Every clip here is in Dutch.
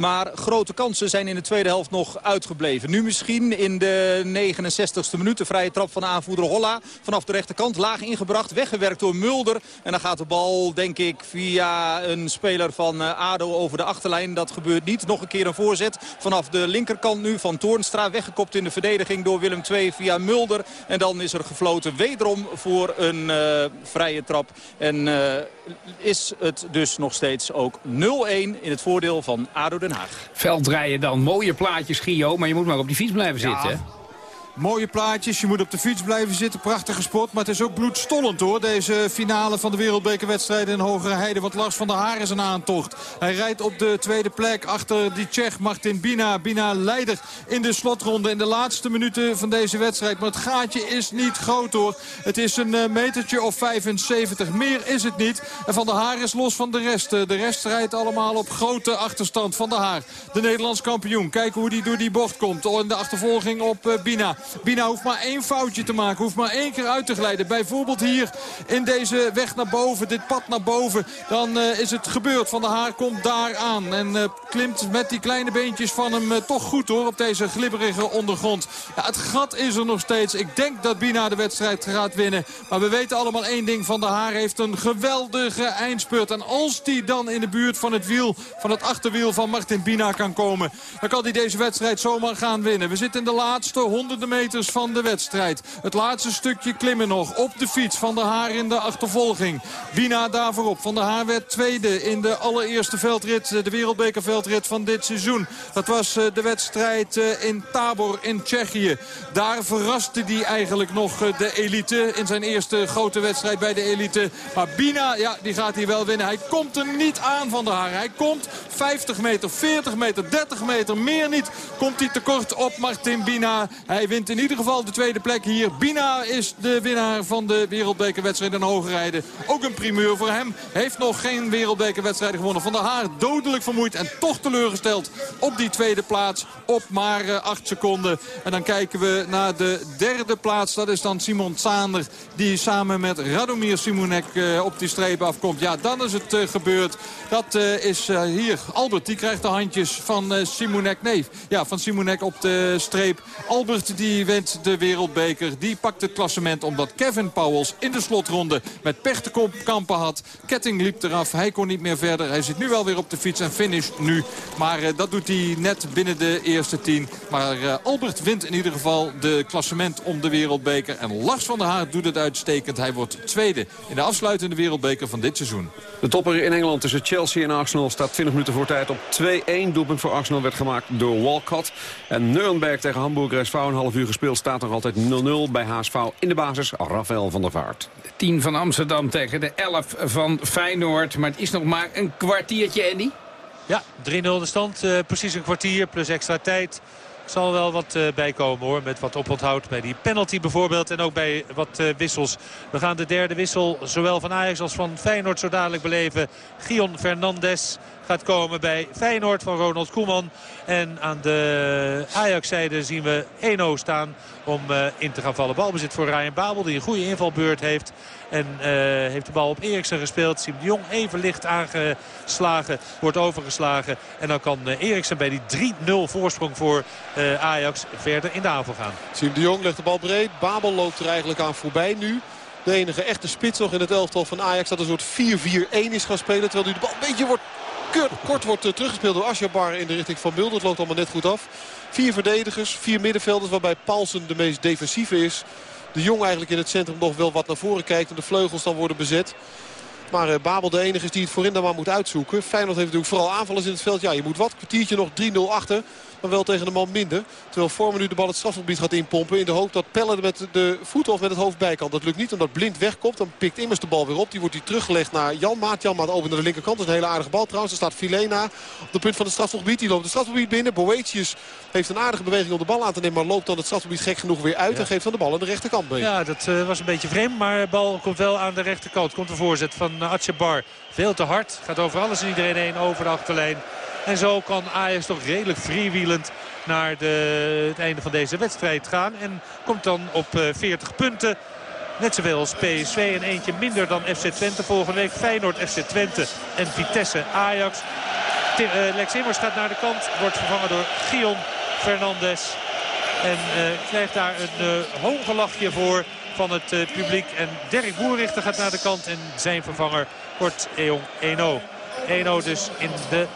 Maar grote kansen zijn in de tweede helft nog uitgebleven. Nu misschien in de 69ste minuut. De vrije trap van aanvoerder Holla. Vanaf de rechterkant laag ingebracht. Weggewerkt door Mulder. En dan gaat de bal denk ik via een speler van eh, ADO over de achterlijn. Dat gebeurt niet. Nog een keer een voorzet vanaf de linkerkant nu van Toornstra. Weggekopt in de verdediging door Willem II via Mulder. En dan is er gefloten wederom voor een uh, vrije trap. En uh, is het dus nog steeds ook 0-1 in het voordeel van ADO Den Haag. Veldrijden dan. Mooie plaatjes, Gio. Maar je moet maar op die fiets blijven ja. Mooie plaatjes, je moet op de fiets blijven zitten. Prachtige sport, maar het is ook bloedstollend hoor. Deze finale van de wereldbekerwedstrijd in Hogere Heide. Want Lars van der Haar is een aantocht. Hij rijdt op de tweede plek achter die Tsjech Martin Bina. Bina leider in de slotronde in de laatste minuten van deze wedstrijd. Maar het gaatje is niet groot hoor. Het is een uh, metertje of 75. Meer is het niet. En Van der Haar is los van de rest. De rest rijdt allemaal op grote achterstand. Van der Haar, de Nederlands kampioen. Kijken hoe die door die bocht komt. In de achtervolging op uh, Bina. Bina hoeft maar één foutje te maken. Hoeft maar één keer uit te glijden. Bijvoorbeeld hier in deze weg naar boven. Dit pad naar boven. Dan uh, is het gebeurd. Van der Haar komt daar aan. En uh, klimt met die kleine beentjes van hem uh, toch goed hoor. Op deze glibberige ondergrond. Ja, het gat is er nog steeds. Ik denk dat Bina de wedstrijd gaat winnen. Maar we weten allemaal één ding. Van der Haar heeft een geweldige eindspurt. En als die dan in de buurt van het wiel, van het achterwiel van Martin Bina kan komen. Dan kan hij deze wedstrijd zomaar gaan winnen. We zitten in de laatste honderden meters van de wedstrijd. Het laatste stukje klimmen nog op de fiets. Van der Haar in de achtervolging. Bina daar voorop. Van der Haar werd tweede in de allereerste veldrit. De wereldbekerveldrit van dit seizoen. Dat was de wedstrijd in Tabor in Tsjechië. Daar verraste hij eigenlijk nog de elite. In zijn eerste grote wedstrijd bij de elite. Maar Bina, ja, die gaat hier wel winnen. Hij komt er niet aan van der Haar. Hij komt 50 meter, 40 meter, 30 meter, meer niet. Komt hij tekort op Martin Bina. Hij wint in ieder geval de tweede plek hier. Bina is de winnaar van de wereldbekerwedstrijd in hoogrijden. Ook een primeur voor hem. Heeft nog geen wereldbekerwedstrijd gewonnen. Van der Haar dodelijk vermoeid en toch teleurgesteld op die tweede plaats. Op maar uh, acht seconden. En dan kijken we naar de derde plaats. Dat is dan Simon Sander. Die samen met Radomir Simonek uh, op die streep afkomt. Ja, dan is het uh, gebeurd. Dat is hier. Albert, die krijgt de handjes van Simonek. Nee, ja, van Simonek op de streep. Albert die wint de wereldbeker. Die pakt het klassement omdat Kevin Powels in de slotronde met pech te kampen had. Ketting liep eraf. Hij kon niet meer verder. Hij zit nu wel weer op de fiets en finish nu. Maar uh, dat doet hij net binnen de eerste tien. Maar uh, Albert wint in ieder geval de klassement om de wereldbeker. En Lars van der Haar doet het uitstekend. Hij wordt tweede in de afsluitende wereldbeker van dit seizoen. De topper in Engeland tussen Chelsea en Arsenal staat 20 minuten voor tijd op 2-1. Doelpunt voor Arsenal werd gemaakt door Walcott. En Nuremberg tegen Hamburg SV een half uur gespeeld staat nog altijd 0-0 bij HSV in de basis. Rafael van der Vaart. De 10 van Amsterdam tegen de 11 van Feyenoord. Maar het is nog maar een kwartiertje, Andy. Ja, 3-0 de stand. Uh, precies een kwartier plus extra tijd zal wel wat uh, bijkomen hoor. Met wat oponthoud bij die penalty bijvoorbeeld. En ook bij wat uh, wissels. We gaan de derde wissel zowel van Ajax als van Feyenoord zo dadelijk beleven. Gion Fernandes gaat komen bij Feyenoord van Ronald Koeman. En aan de Ajax-zijde zien we Eno staan om uh, in te gaan vallen. Balbezit voor Ryan Babel die een goede invalbeurt heeft. En uh, heeft de bal op Eriksen gespeeld. Siem de Jong even licht aangeslagen. Wordt overgeslagen. En dan kan uh, Eriksen bij die 3-0 voorsprong voor Ajax verder in de aanval gaan. Siem de Jong legt de bal breed. Babel loopt er eigenlijk aan voorbij nu. De enige echte spits nog in het elftal van Ajax dat een soort 4-4-1 is gaan spelen. Terwijl hij de bal een beetje wordt kort wordt teruggespeeld door Asjabar in de richting van Mulder. Het loopt allemaal net goed af. Vier verdedigers, vier middenvelders waarbij Paulsen de meest defensieve is. De Jong eigenlijk in het centrum nog wel wat naar voren kijkt. En de vleugels dan worden bezet. Maar uh, Babel de enige is die het voorin dan maar moet uitzoeken. Feyenoord heeft natuurlijk vooral aanvallers in het veld. Ja, je moet wat. Kwartiertje nog 3-0 achter maar wel tegen de man minder. Terwijl Vormer nu de bal het strafgebied gaat inpompen. In de hoop dat Pelle met de voeten of met het hoofd bij kan. Dat lukt niet omdat Blind wegkomt. Dan pikt Immers de bal weer op. Die wordt hij teruggelegd naar Jan Maat. Jan Maat over naar de linkerkant. Dat is een hele aardige bal trouwens. Er staat Filena op de punt van het strafgebied. Die loopt het strafgebied binnen. Boetius heeft een aardige beweging om de bal aan te nemen. Maar loopt dan het strafgebied gek genoeg weer uit. En geeft dan de bal aan de rechterkant mee. Ja, dat uh, was een beetje vreemd. Maar de bal komt wel aan de rechterkant. Komt de voorzet van uh, Atjebar. Veel te hard. Gaat over alles en iedereen heen over de achterlijn. En zo kan Ajax toch redelijk freewheelend naar de, het einde van deze wedstrijd gaan. En komt dan op 40 eh, punten. Net zoveel als PSV en eentje minder dan FC Twente. Volgende week Feyenoord, FC Twente en Vitesse Ajax. Lex Immers gaat naar de kant. Wordt vervangen door Gion Fernandes. En krijgt daar een hoge lachje voor van het publiek. En Dirk Boerrichter gaat naar de kant. En zijn vervanger wordt Eon Eno. Eno dus in de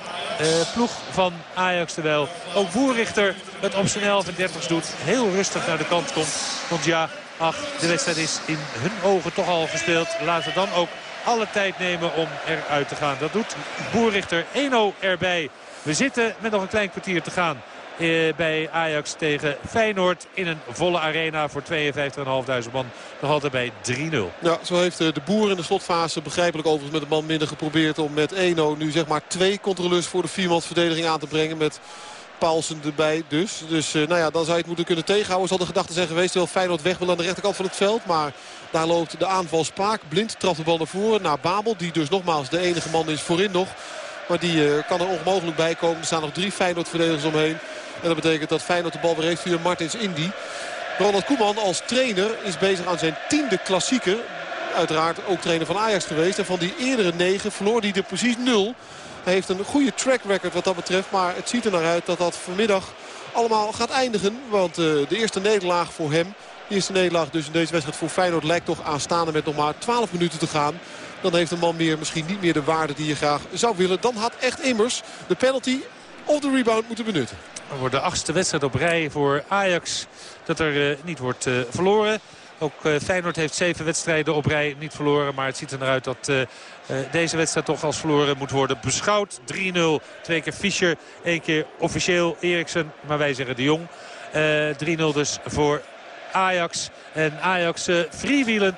uh, ploeg van Ajax. Terwijl ook Boerrichter het op zijn 11 en 30 doet. Heel rustig naar de kant komt. Want ja, ach, de wedstrijd is in hun ogen toch al gespeeld. Laten dan ook alle tijd nemen om eruit te gaan. Dat doet Boerrichter 1-0 erbij. We zitten met nog een klein kwartier te gaan. Eh, bij Ajax tegen Feyenoord in een volle arena voor 52.500 man. Nog altijd bij 3-0. Ja, zo heeft eh, de boer in de slotfase begrijpelijk overigens met een man minder geprobeerd om met 1-0 nu zeg maar twee controleurs voor de viermansverdediging aan te brengen. Met Paulsen erbij dus. Dus uh, nou ja, dan zou je het moeten kunnen tegenhouden. Zal de gedachte zijn geweest. Terwijl Feyenoord weg wil aan de rechterkant van het veld. Maar daar loopt de aanval spaak. Blind trapt de bal naar voren. Naar Babel. Die dus nogmaals de enige man is voorin nog. Maar die kan er onmogelijk bij komen. Er staan nog drie Feyenoord-verdedigers omheen. En dat betekent dat Feyenoord de bal weer heeft via Martins Indy. Ronald Koeman als trainer is bezig aan zijn tiende klassieker. Uiteraard ook trainer van Ajax geweest. En van die eerdere negen verloor hij er precies nul. Hij heeft een goede track record wat dat betreft. Maar het ziet er naar uit dat dat vanmiddag allemaal gaat eindigen. Want uh, de eerste nederlaag voor hem. De eerste nederlaag dus in deze wedstrijd voor Feyenoord lijkt toch aanstaande met nog maar 12 minuten te gaan. Dan heeft een man meer misschien niet meer de waarde die je graag zou willen. Dan had echt immers de penalty of de rebound moeten benutten. Het wordt de achtste wedstrijd op rij voor Ajax dat er uh, niet wordt uh, verloren. Ook uh, Feyenoord heeft zeven wedstrijden op rij niet verloren. Maar het ziet er naar uit dat deze wedstrijd toch als verloren moet worden beschouwd. 3-0. Twee keer Fischer. één keer officieel Eriksen. Maar wij zeggen de Jong. 3-0 dus voor Ajax. En Ajax uh,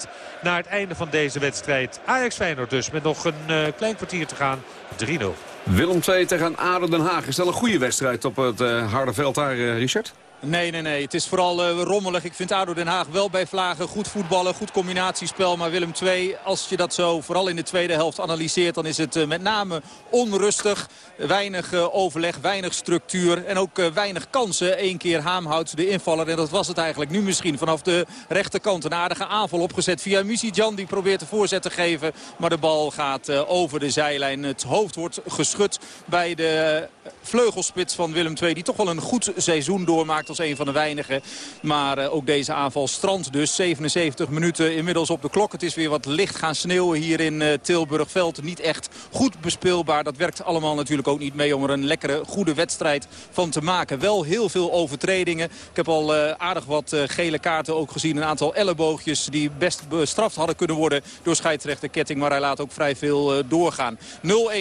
naar het einde van deze wedstrijd. Ajax-Feyenoord dus met nog een klein kwartier te gaan. 3-0. Willem 2 tegen ADO Den Haag. Is dat een goede wedstrijd op het uh, harde veld daar, Richard? Nee, nee, nee. Het is vooral uh, rommelig. Ik vind ADO Den Haag wel bij Vlagen goed voetballen, goed combinatiespel. Maar Willem II, als je dat zo vooral in de tweede helft analyseert... dan is het uh, met name onrustig. Weinig uh, overleg, weinig structuur en ook weinig kansen. Eén keer Haamhout de invaller en dat was het eigenlijk nu misschien. Vanaf de rechterkant een aardige aanval opgezet via Jan Die probeert de voorzet te geven, maar de bal gaat over de zijlijn. Het hoofd wordt geschud bij de vleugelspits van Willem II... die toch wel een goed seizoen doormaakt als een van de weinigen. Maar uh, ook deze aanval strand dus. 77 minuten inmiddels op de klok. Het is weer wat licht gaan sneeuwen hier in uh, Tilburgveld. Niet echt goed bespeelbaar. Dat werkt allemaal natuurlijk ook niet mee om er een lekkere, goede wedstrijd van te maken. Wel heel veel overtredingen. Ik heb al uh, aardig wat gele kaarten ook gezien. Een aantal elleboogjes die best bestraft hadden kunnen worden door scheidsrechter Ketting. Maar hij laat ook vrij veel doorgaan. 0-1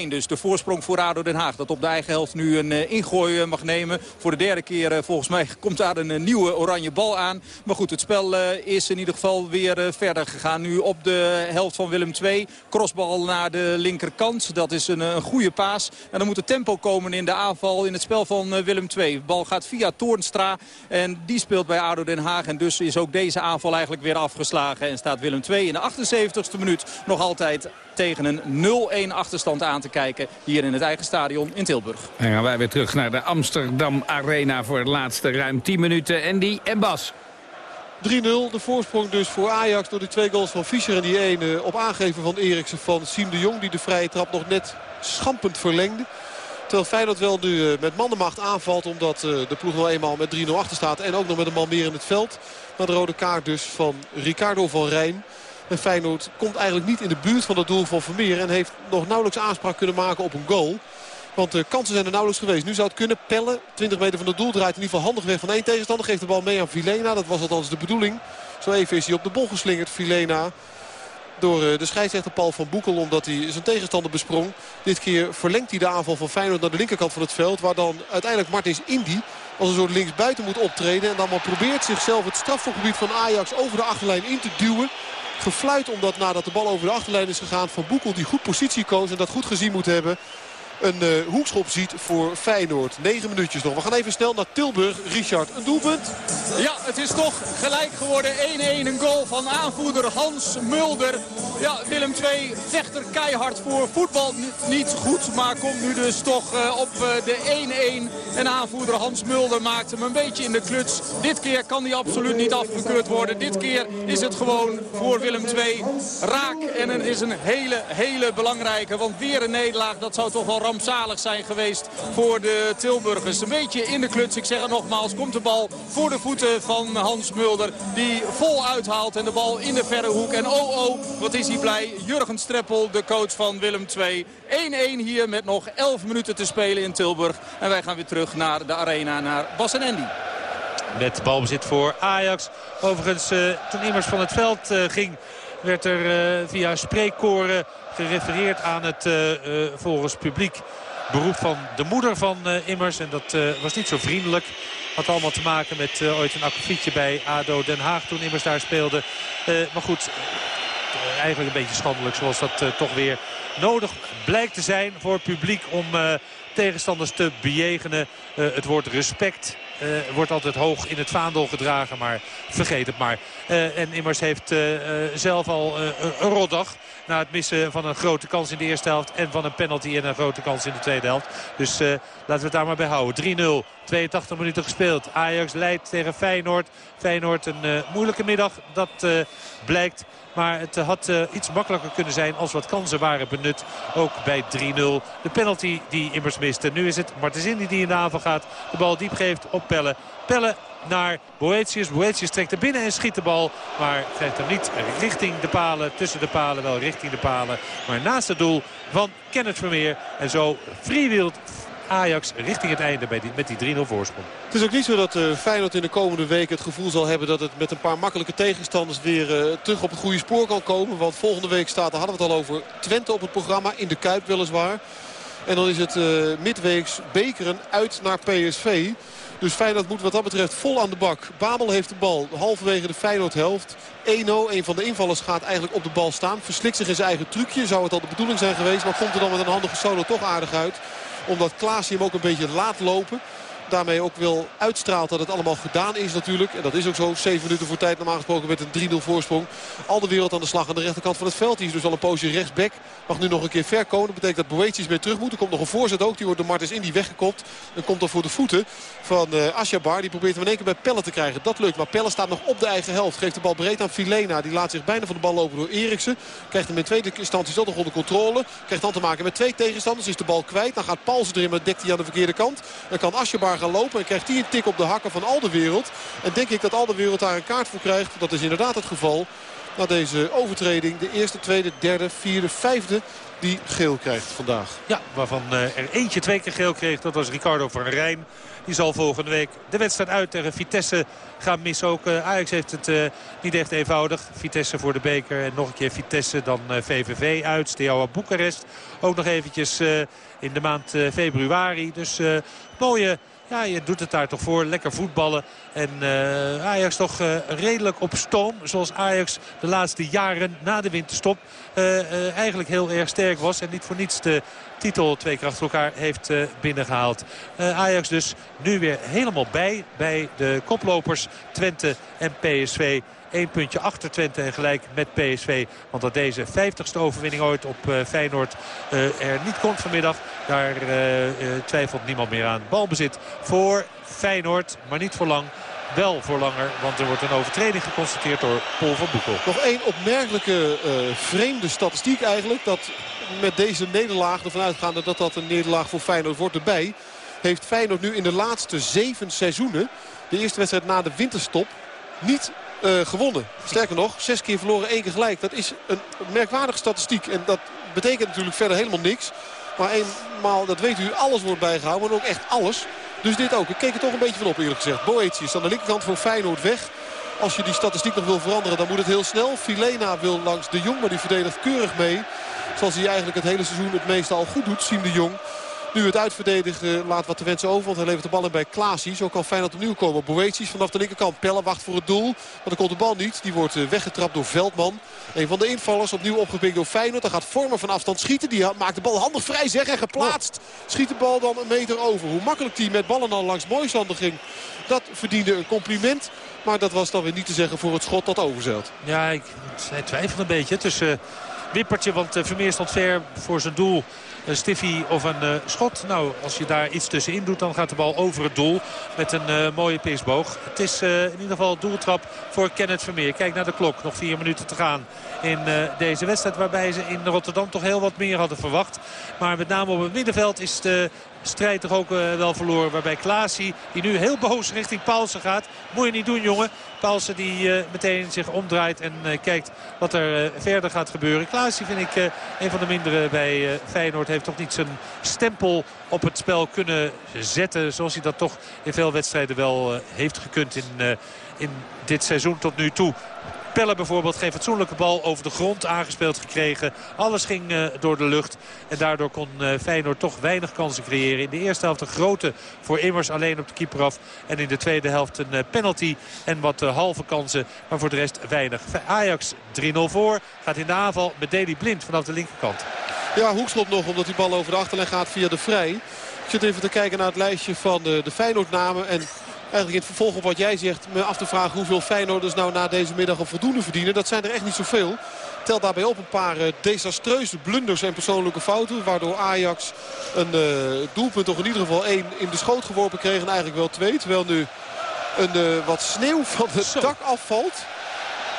dus de voorsprong voor ADO Den Haag. Dat op de eigen helft nu een ingooi mag nemen. Voor de derde keer volgens mij komt daar een nieuwe oranje bal aan. Maar goed, het spel eh, is in ieder geval weer eh, verder gegaan. Nu op de helft van Willem II. Crossbal naar de linkerkant. Dat is een, een goede paas. En dan moet er tempo komen in de aanval in het spel van eh, Willem II. Bal gaat via Toornstra. En die speelt bij ADO Den Haag. En dus is ook deze aanval eigenlijk weer afgeslagen. En staat Willem II in de 78ste minuut nog altijd tegen een 0-1 achterstand aan te kijken. Hier in het eigen stadion in Tilburg. En gaan wij weer terug naar de Amsterdam Arena voor de laatste ruim 10 minuten. Andy en Bas. 3-0, de voorsprong dus voor Ajax door de twee goals van Fischer en die ene op aangeven van Eriksen van Siem de Jong. Die de vrije trap nog net schampend verlengde. Terwijl Feyenoord wel nu eh, met mannenmacht aanvalt omdat eh, de ploeg nog eenmaal met 3-0 achter staat. En ook nog met een man meer in het veld. Maar de rode kaart dus van Ricardo van Rijn. En Feyenoord komt eigenlijk niet in de buurt van het doel van Vermeer. En heeft nog nauwelijks aanspraak kunnen maken op een goal. Want de kansen zijn er nauwelijks geweest. Nu zou het kunnen pellen. 20 meter van het doel draait in ieder geval handig weg van één tegenstander. Geeft de bal mee aan Vilena. Dat was althans de bedoeling. Zo even is hij op de bol geslingerd, Vilena. Door eh, de scheidsrechter Paul van Boekel omdat hij zijn tegenstander besprong. Dit keer verlengt hij de aanval van Feyenoord naar de linkerkant van het veld. Waar dan uiteindelijk Martins Indy als een soort linksbuiten moet optreden. En dan maar probeert zichzelf het strafgebied van Ajax over de achterlijn in te duwen. Gefluit omdat nadat de bal over de achterlijn is gegaan van Boekel die goed positie koos en dat goed gezien moet hebben een uh, hoekschop ziet voor Feyenoord. 9 minuutjes nog. We gaan even snel naar Tilburg. Richard, een doelpunt? Ja, het is toch gelijk geworden. 1-1 een goal van aanvoerder Hans Mulder. Ja, Willem II vecht er keihard voor. Voetbal niet goed, maar komt nu dus toch uh, op uh, de 1-1. En aanvoerder Hans Mulder maakt hem een beetje in de kluts. Dit keer kan hij absoluut niet afgekeurd worden. Dit keer is het gewoon voor Willem II raak. En het is een hele, hele belangrijke. Want weer een nederlaag, dat zou toch wel rampzalig zijn geweest voor de Tilburgers. Een beetje in de kluts, ik zeg het nogmaals, komt de bal voor de voeten van Hans Mulder. Die vol uithaalt en de bal in de verre hoek. En oh oh, wat is hij blij. Jurgen Streppel, de coach van Willem II. 1-1 hier met nog 11 minuten te spelen in Tilburg. En wij gaan weer terug naar de arena, naar Bas en Andy. Met balbezit voor Ajax. Overigens, uh, toen Immers van het veld uh, ging, werd er uh, via spreekkoren gerefereerd aan het volgens publiek beroep van de moeder van Immers. En dat was niet zo vriendelijk. Had allemaal te maken met ooit een akkefietje bij ADO Den Haag toen Immers daar speelde. maar goed, eigenlijk een beetje schandelijk zoals dat toch weer nodig blijkt te zijn voor het publiek om tegenstanders te bejegenen. het woord respect wordt altijd hoog in het vaandel gedragen, maar vergeet het maar. En Immers heeft zelf al een rotdag. Na het missen van een grote kans in de eerste helft. En van een penalty en een grote kans in de tweede helft. Dus laten we het daar maar bij houden. 3-0. 82 minuten gespeeld. Ajax leidt tegen Feyenoord. Feyenoord een moeilijke middag. Dat blijkt. Maar het had uh, iets makkelijker kunnen zijn als wat kansen waren benut. Ook bij 3-0. De penalty die immers miste. Nu is het Martensini die in de aanval gaat. De bal diep geeft op Pelle. Pelle naar Boetius. Boetius trekt er binnen en schiet de bal. Maar krijgt hem niet richting de palen. Tussen de palen, wel richting de palen. Maar naast het doel van Kenneth Vermeer. En zo freewild Ajax richting het einde met die 3-0 voorsprong. Het is ook niet zo dat uh, Feyenoord in de komende weken het gevoel zal hebben... dat het met een paar makkelijke tegenstanders weer uh, terug op het goede spoor kan komen. Want volgende week staat, daar hadden we het al over, Twente op het programma. In de Kuip weliswaar. En dan is het uh, midweeks bekeren uit naar PSV. Dus Feyenoord moet wat dat betreft vol aan de bak. Babel heeft de bal halverwege de Feyenoord-helft. 1-0, een van de invallers gaat eigenlijk op de bal staan. Verslikt zich in zijn eigen trucje. Zou het al de bedoeling zijn geweest. Maar komt er dan met een handige solo toch aardig uit omdat Klaas hem ook een beetje laat lopen daarmee ook wel uitstraalt dat het allemaal gedaan is natuurlijk. En dat is ook zo. 7 minuten voor tijd normaal gesproken met een 3-0 voorsprong. Al de wereld aan de slag aan de rechterkant van het veld. Die is dus al een poosje rechtsback. Mag nu nog een keer ver komen. Dat betekent dat Boetius weer terug moet. Er komt nog een voorzet ook. Die wordt door Martens Indy weggekopt. Dan komt er voor de voeten van uh, Asjabar. Die probeert hem in één keer bij Pelle te krijgen. Dat lukt. Maar Pelle staat nog op de eigen helft. Geeft de bal breed aan Filena. Die laat zich bijna van de bal lopen door Eriksen. Krijgt hem in tweede instantie toch nog onder controle. Krijgt dan te maken met twee tegenstanders. Is de bal kwijt. Dan gaat Paulsen erin. Maar dekt hij aan de verkeerde kant. Dan kan Asjabar gaan lopen. En krijgt hij een tik op de hakken van al de wereld. En denk ik dat al de wereld daar een kaart voor krijgt. Dat is inderdaad het geval. Na deze overtreding. De eerste, tweede, derde, vierde, vijfde die geel krijgt vandaag. Ja, waarvan eh, er eentje twee keer geel kreeg. Dat was Ricardo van Rijn. Die zal volgende week de wedstrijd uit tegen Vitesse gaan missen. Ook uh, Ajax heeft het uh, niet echt eenvoudig. Vitesse voor de beker en nog een keer Vitesse. Dan VVV uit. Steaua Boekarest. Ook nog eventjes in de maand februari. Dus mooie ja, je doet het daar toch voor. Lekker voetballen. En uh, Ajax toch uh, redelijk op stoom. Zoals Ajax de laatste jaren na de winterstop uh, eigenlijk heel erg sterk was. En niet voor niets de titel twee keer achter elkaar heeft binnengehaald. Ajax dus nu weer helemaal bij. Bij de koplopers Twente en PSV. Eén puntje achter Twente en gelijk met PSV. Want dat deze 50ste overwinning ooit op uh, Feyenoord uh, er niet komt vanmiddag. Daar uh, twijfelt niemand meer aan. Balbezit voor Feyenoord, maar niet voor lang wel voor langer. Want er wordt een overtreding geconstateerd door Paul van Boekel. Nog één opmerkelijke vreemde statistiek eigenlijk. Dat met deze nederlaag ervan uitgaande dat dat een nederlaag voor Feyenoord wordt erbij. Heeft Feyenoord nu in de laatste zeven seizoenen. De eerste wedstrijd na de winterstop. Niet uh, gewonnen. Sterker nog, zes keer verloren, één keer gelijk. Dat is een merkwaardige statistiek. En dat betekent natuurlijk verder helemaal niks. Maar eenmaal, dat weet u, alles wordt bijgehouden. Maar ook echt alles. Dus dit ook. Ik keek er toch een beetje van op eerlijk gezegd. Boetius aan de linkerkant voor Feyenoord weg. Als je die statistiek nog wil veranderen, dan moet het heel snel. Filena wil langs de Jong, maar die verdedigt keurig mee. Zoals hij eigenlijk het hele seizoen het meeste al goed doet, Siem de Jong. Nu het uitverdedigen laat wat te wensen over. Want hij levert de bal in bij Klaasie. Zo kan Feyenoord opnieuw komen. Boetius vanaf de linkerkant. Pelle wacht voor het doel. Maar dan komt de bal niet. Die wordt eh, weggetrapt door Veldman. Een van de invallers. Opnieuw opgepikt door Feyenoord. Dan gaat Vormer van afstand schieten. Die maakt de bal handig vrij zeg. En geplaatst. Schiet de bal dan een meter over. Hoe makkelijk die met ballen al langs Mooisander ging. Dat verdiende een compliment. Maar dat was dan weer niet te zeggen voor het schot dat overzelt. Ja, ik, hij twijfelt een beetje tussen Wippertje. Want uh, Vermeer stond ver voor zijn doel stiffie of een uh, schot. Nou, als je daar iets tussenin doet, dan gaat de bal over het doel met een uh, mooie pisboog. Het is uh, in ieder geval doeltrap voor Kenneth Vermeer. Kijk naar de klok, nog vier minuten te gaan in deze wedstrijd. Waarbij ze in Rotterdam toch heel wat meer hadden verwacht. Maar met name op het middenveld is de strijd toch ook wel verloren. Waarbij Klaasie, die nu heel boos richting Paulsen gaat. Moet je niet doen, jongen. Paulsen die uh, meteen zich omdraait en uh, kijkt wat er verder gaat gebeuren. Klaasie vind ik een van de mindere bij Feyenoord. Heeft toch niet zijn stempel op het spel kunnen zetten. Zoals hij dat toch in veel wedstrijden wel heeft gekund in, in dit seizoen tot nu toe. Pelle bijvoorbeeld geen fatsoenlijke bal over de grond aangespeeld gekregen. Alles ging uh, door de lucht. En daardoor kon uh, Feyenoord toch weinig kansen creëren. In de eerste helft een grote voor Immers alleen op de keeper af. En in de tweede helft een uh, penalty en wat halve kansen. Maar voor de rest weinig. Ajax 3-0 voor. Gaat in de aanval met Deli Blind vanaf de linkerkant. Ja, Hoekslop nog omdat die bal over de achterlijn gaat via de Vrij. Ik zit even te kijken naar het lijstje van de, de Feyenoord-namen. En eigenlijk in het vervolg op wat jij zegt... me af te vragen hoeveel Feyenoorders nou na deze middag een voldoende verdienen. Dat zijn er echt niet zoveel. Tel daarbij op een paar uh, desastreuze blunders en persoonlijke fouten. Waardoor Ajax een uh, doelpunt toch in ieder geval één in de schoot geworpen kreeg. En eigenlijk wel twee. Terwijl nu een, uh, wat sneeuw van het Zo. dak afvalt.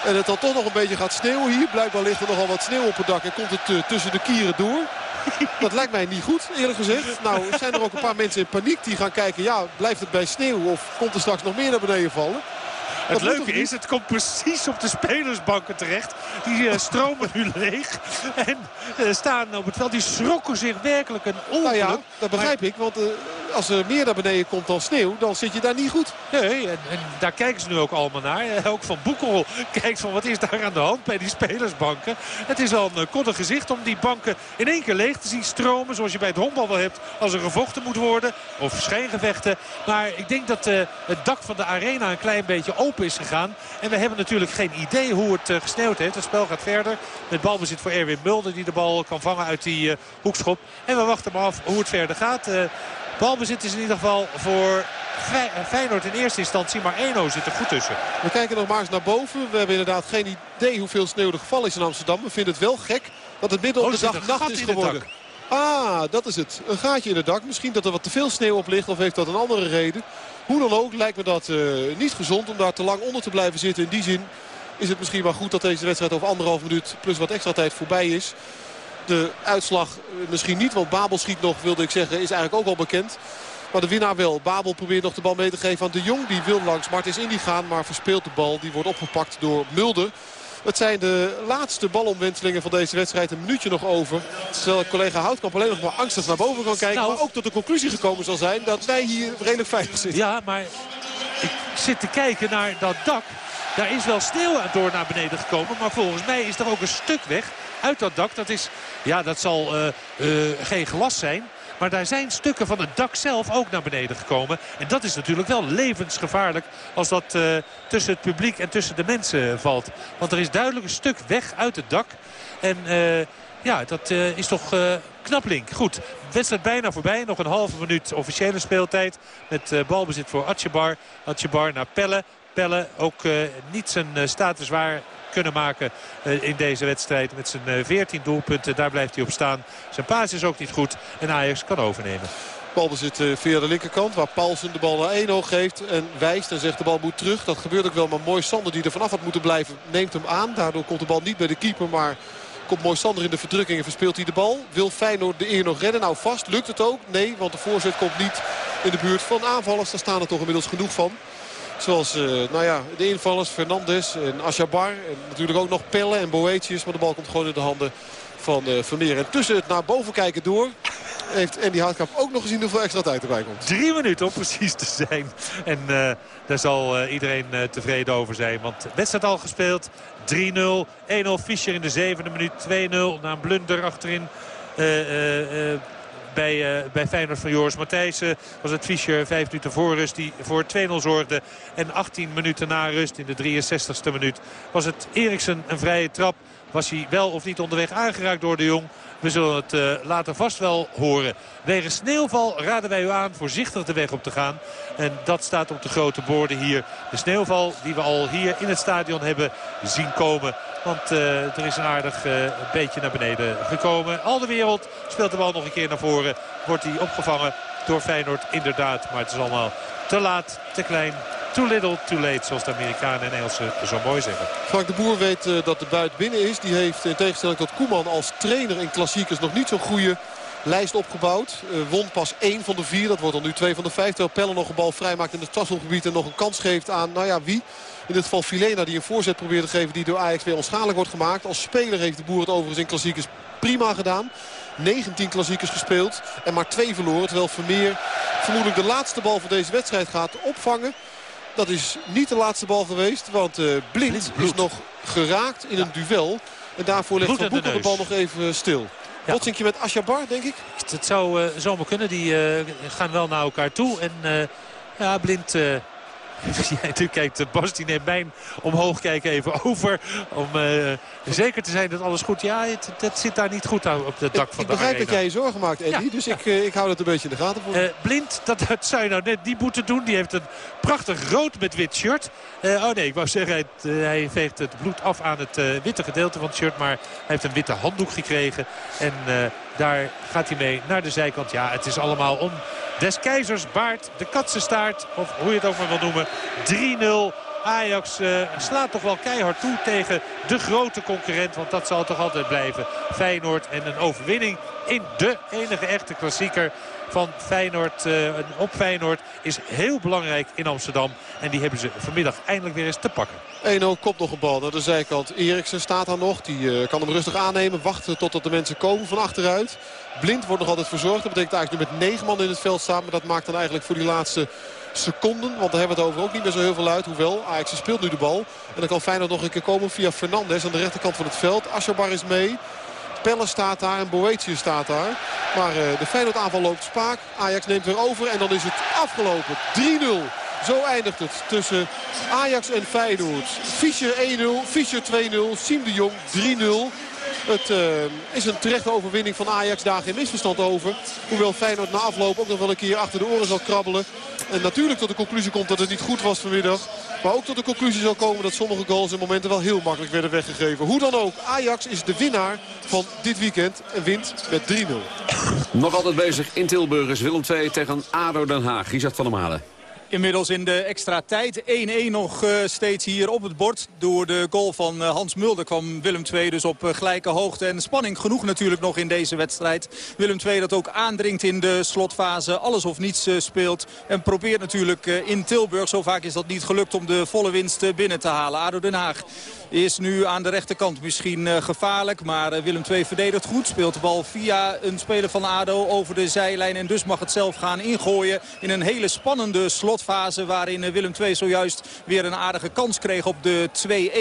En het dan toch nog een beetje gaat sneeuwen hier. Blijkbaar ligt er nogal wat sneeuw op het dak. En komt het tussen de kieren door. Dat lijkt mij niet goed, eerlijk gezegd. Nou, zijn er ook een paar mensen in paniek die gaan kijken... ja, blijft het bij sneeuw of komt er straks nog meer naar beneden vallen? Het dat leuke is, het komt precies op de spelersbanken terecht. Die uh, stromen nu leeg. En uh, staan op het veld. Die schrokken zich werkelijk een ongeluk. Nou ja, dat begrijp maar... ik. Want uh, als er meer naar beneden komt dan sneeuw, dan zit je daar niet goed. Nee, en, en daar kijken ze nu ook allemaal naar. Ook Van Boekel kijkt van wat is daar aan de hand bij die spelersbanken. Het is al een koddig gezicht om die banken in één keer leeg te zien stromen. Zoals je bij het honkbal wel hebt als er gevochten moet worden. Of schijngevechten. Maar ik denk dat het dak van de arena een klein beetje open is gegaan. En we hebben natuurlijk geen idee hoe het uh, gesneeuwd heeft. Het spel gaat verder met balbezit voor Erwin Mulder die de bal kan vangen uit die hoekschop. En we wachten maar af hoe het verder gaat. Balbezit is in ieder geval voor Feyenoord in eerste instantie. Maar Eno zit er goed tussen. We kijken nog maar eens naar boven. We hebben inderdaad geen idee hoeveel sneeuw er gevallen is in Amsterdam. We vinden het wel gek dat het midden op oh, de dag nacht is geworden. Ah, dat is het. Een gaatje in het dak. Misschien dat er wat te veel sneeuw op ligt of heeft dat een andere reden. Hoe dan ook lijkt me dat uh, niet gezond om daar te lang onder te blijven zitten. In die zin is het misschien wel goed dat deze wedstrijd over anderhalf minuut plus wat extra tijd voorbij is. De uitslag misschien niet, want Babel schiet nog, wilde ik zeggen, is eigenlijk ook al bekend. Maar de winnaar wel. Babel probeert nog de bal mee te geven aan de Jong. Die wil langs Martins Indy gaan, maar verspeelt de bal. Die wordt opgepakt door Mulder. Het zijn de laatste balomwentelingen van deze wedstrijd. Een minuutje nog over. Terwijl collega Houtkamp alleen nog maar angstig naar boven kan kijken. Nou, maar ook tot de conclusie gekomen zal zijn dat wij hier redelijk veilig zitten. Ja, maar ik zit te kijken naar dat dak. Daar is wel sneeuw door naar beneden gekomen. Maar volgens mij is er ook een stuk weg uit dat dak. Dat, is, ja, dat zal uh, uh, geen glas zijn. Maar daar zijn stukken van het dak zelf ook naar beneden gekomen. En dat is natuurlijk wel levensgevaarlijk als dat uh, tussen het publiek en tussen de mensen valt. Want er is duidelijk een stuk weg uit het dak. En ja, dat is toch knaplink. Goed, wedstrijd bijna voorbij. Nog een halve minuut officiële speeltijd. Met balbezit voor Atjebar. Atjebar naar Pelle. Pelle ook niet zijn status waar kunnen maken in deze wedstrijd. Met zijn 14 doelpunten, daar blijft hij op staan. Zijn paas is ook niet goed en Ajax kan overnemen. Balbezit via de linkerkant waar Paulsen de bal naar Eno geeft en wijst en zegt de bal moet terug. Dat gebeurt ook wel, maar Mooi Sander die er vanaf had moeten blijven neemt hem aan. Daardoor komt de bal niet bij de keeper, maar komt Mooi Sander in de verdrukking en verspeelt hij de bal. Wil Feyenoord de eer nog redden? Nou vast, lukt het ook? Nee, want de voorzet komt niet in de buurt van aanvallers. Daar staan er toch inmiddels genoeg van. Zoals uh, nou ja, de invallers Fernandes en Ashabar. En natuurlijk ook nog Pelle en Boetius. Maar de bal komt gewoon in de handen van uh, Vermeer. En tussen het naar boven kijken door heeft Andy Houtkamp ook nog gezien hoeveel extra tijd erbij komt. Drie minuten om precies te zijn. En uh, daar zal iedereen tevreden over zijn. Want wedstrijd al gespeeld. 3-0. 1-0 Fischer in de zevende minuut. 2-0 na een blunder achterin. Bij, uh, bij Feyenoord van Joris Matthijssen. Was het Fischer vijf minuten voor rust die voor 2-0 zorgde. En 18 minuten na rust in de 63ste minuut was het Eriksen een vrije trap. Was hij wel of niet onderweg aangeraakt door de Jong. We zullen het uh, later vast wel horen. Wegen sneeuwval raden wij u aan voorzichtig de weg op te gaan. En dat staat op de grote borden hier. De sneeuwval die we al hier in het stadion hebben zien komen. Want uh, er is een aardig uh, beetje naar beneden gekomen. Al de wereld speelt de bal nog een keer naar voren. Wordt hij opgevangen door Feyenoord inderdaad. Maar het is allemaal te laat, te klein, Too little, too late, zoals de Amerikanen en Engelsen zo mooi zeggen. Frank de Boer weet uh, dat de buit binnen is. Die heeft in tegenstelling tot Koeman als trainer in klassiekers nog niet zo'n goede lijst opgebouwd. Uh, won pas één van de vier. Dat wordt dan nu twee van de vijf. Terwijl Pelle nog een bal vrijmaakt in het strafschopgebied. En nog een kans geeft aan, nou ja, wie? In dit geval Filena die een voorzet probeert te geven. Die door Ajax weer onschadelijk wordt gemaakt. Als speler heeft de Boer het overigens in klassiekers prima gedaan. 19 klassiekers gespeeld. En maar twee verloren. Terwijl Vermeer vermoedelijk de laatste bal van deze wedstrijd gaat opvangen. Dat is niet de laatste bal geweest. Want uh, Blind, Blind is nog geraakt in ja. een duel. En daarvoor ligt Van Boekel de, de, bal nog even stil. Ja. Botsinkje met Asjabar, denk ik? Het zou uh, zomaar kunnen. Die uh, gaan wel naar elkaar toe. En ja, Blind Jij nu kijkt, Bas die neemt mijn omhoog kijken even over. Om uh, zeker te zijn dat alles goed... Ja, het, dat zit daar niet goed op het dak ik, van ik de Ik begrijp dat jij je zorgen maakt, Eddie. Ja, dus ja. Ik, uh, ik hou dat een beetje in de gaten voor. Uh, blind, dat, dat zou je nou net niet moeten doen. Die heeft een prachtig rood met wit shirt. oh nee, ik wou zeggen, hij, hij veegt het bloed af aan het witte gedeelte van het shirt. Maar hij heeft een witte handdoek gekregen. En daar gaat hij mee naar de zijkant. Ja, het is allemaal om des keizers baard, de katsenstaart, of hoe je het ook maar wil noemen. 3-0. Ajax uh, slaat toch wel keihard toe tegen de grote concurrent. Want dat zal toch altijd blijven. Feyenoord en een overwinning in de enige echte klassieker van Feyenoord uh, op Feyenoord is heel belangrijk in Amsterdam. En die hebben ze vanmiddag eindelijk weer eens te pakken. 1-0 komt nog een bal naar de zijkant. Eriksen staat daar nog. Die uh, kan hem rustig aannemen. Wachten totdat de mensen komen van achteruit. Blind wordt nog altijd verzorgd. Dat betekent eigenlijk nu met negen man in het veld staan. Maar dat maakt dan eigenlijk voor die laatste seconden. Want daar hebben we het over ook niet meer zo heel veel uit. Hoewel, Ajax speelt nu de bal. En dan kan Feyenoord nog een keer komen via Fernandes aan de rechterkant van het veld. Asjabar is mee. Pelle staat daar en Boetius staat daar. Maar uh, de Feyenoord aanval loopt spaak. Ajax neemt weer over en dan is het afgelopen. 3-0. Zo eindigt het tussen Ajax en Feyenoord. Fischer 1-0, Fischer 2-0, Siem de Jong 3-0. Het uh, is een terechte overwinning van Ajax. Daar geen misverstand over. Hoewel Feyenoord na afloop ook nog wel een keer achter de oren zal krabbelen. En natuurlijk tot de conclusie komt dat het niet goed was vanmiddag. Maar ook tot de conclusie zal komen dat sommige goals in momenten wel heel makkelijk werden weggegeven. Hoe dan ook, Ajax is de winnaar van dit weekend en wint met 3-0. Nog altijd bezig in Tilburg is Willem II tegen ADO Den Haag. Richard van der Malen. Inmiddels in de extra tijd. 1-1 nog uh, steeds hier op het bord. Door de goal van uh, Hans Mulder kwam Willem II dus op uh, gelijke hoogte. En spanning genoeg natuurlijk nog in deze wedstrijd. Willem II dat ook aandringt in de slotfase. Alles of niets speelt. En probeert natuurlijk in Tilburg. Zo vaak is dat niet gelukt om de volle winst binnen te halen. ADO Den Haag is nu aan de rechterkant misschien gevaarlijk. Maar Willem II verdedigt goed. Speelt de bal via een speler van ADO over de zijlijn. En dus mag het zelf gaan ingooien in een hele spannende slot slotfase waarin Willem II zojuist weer een aardige kans kreeg op de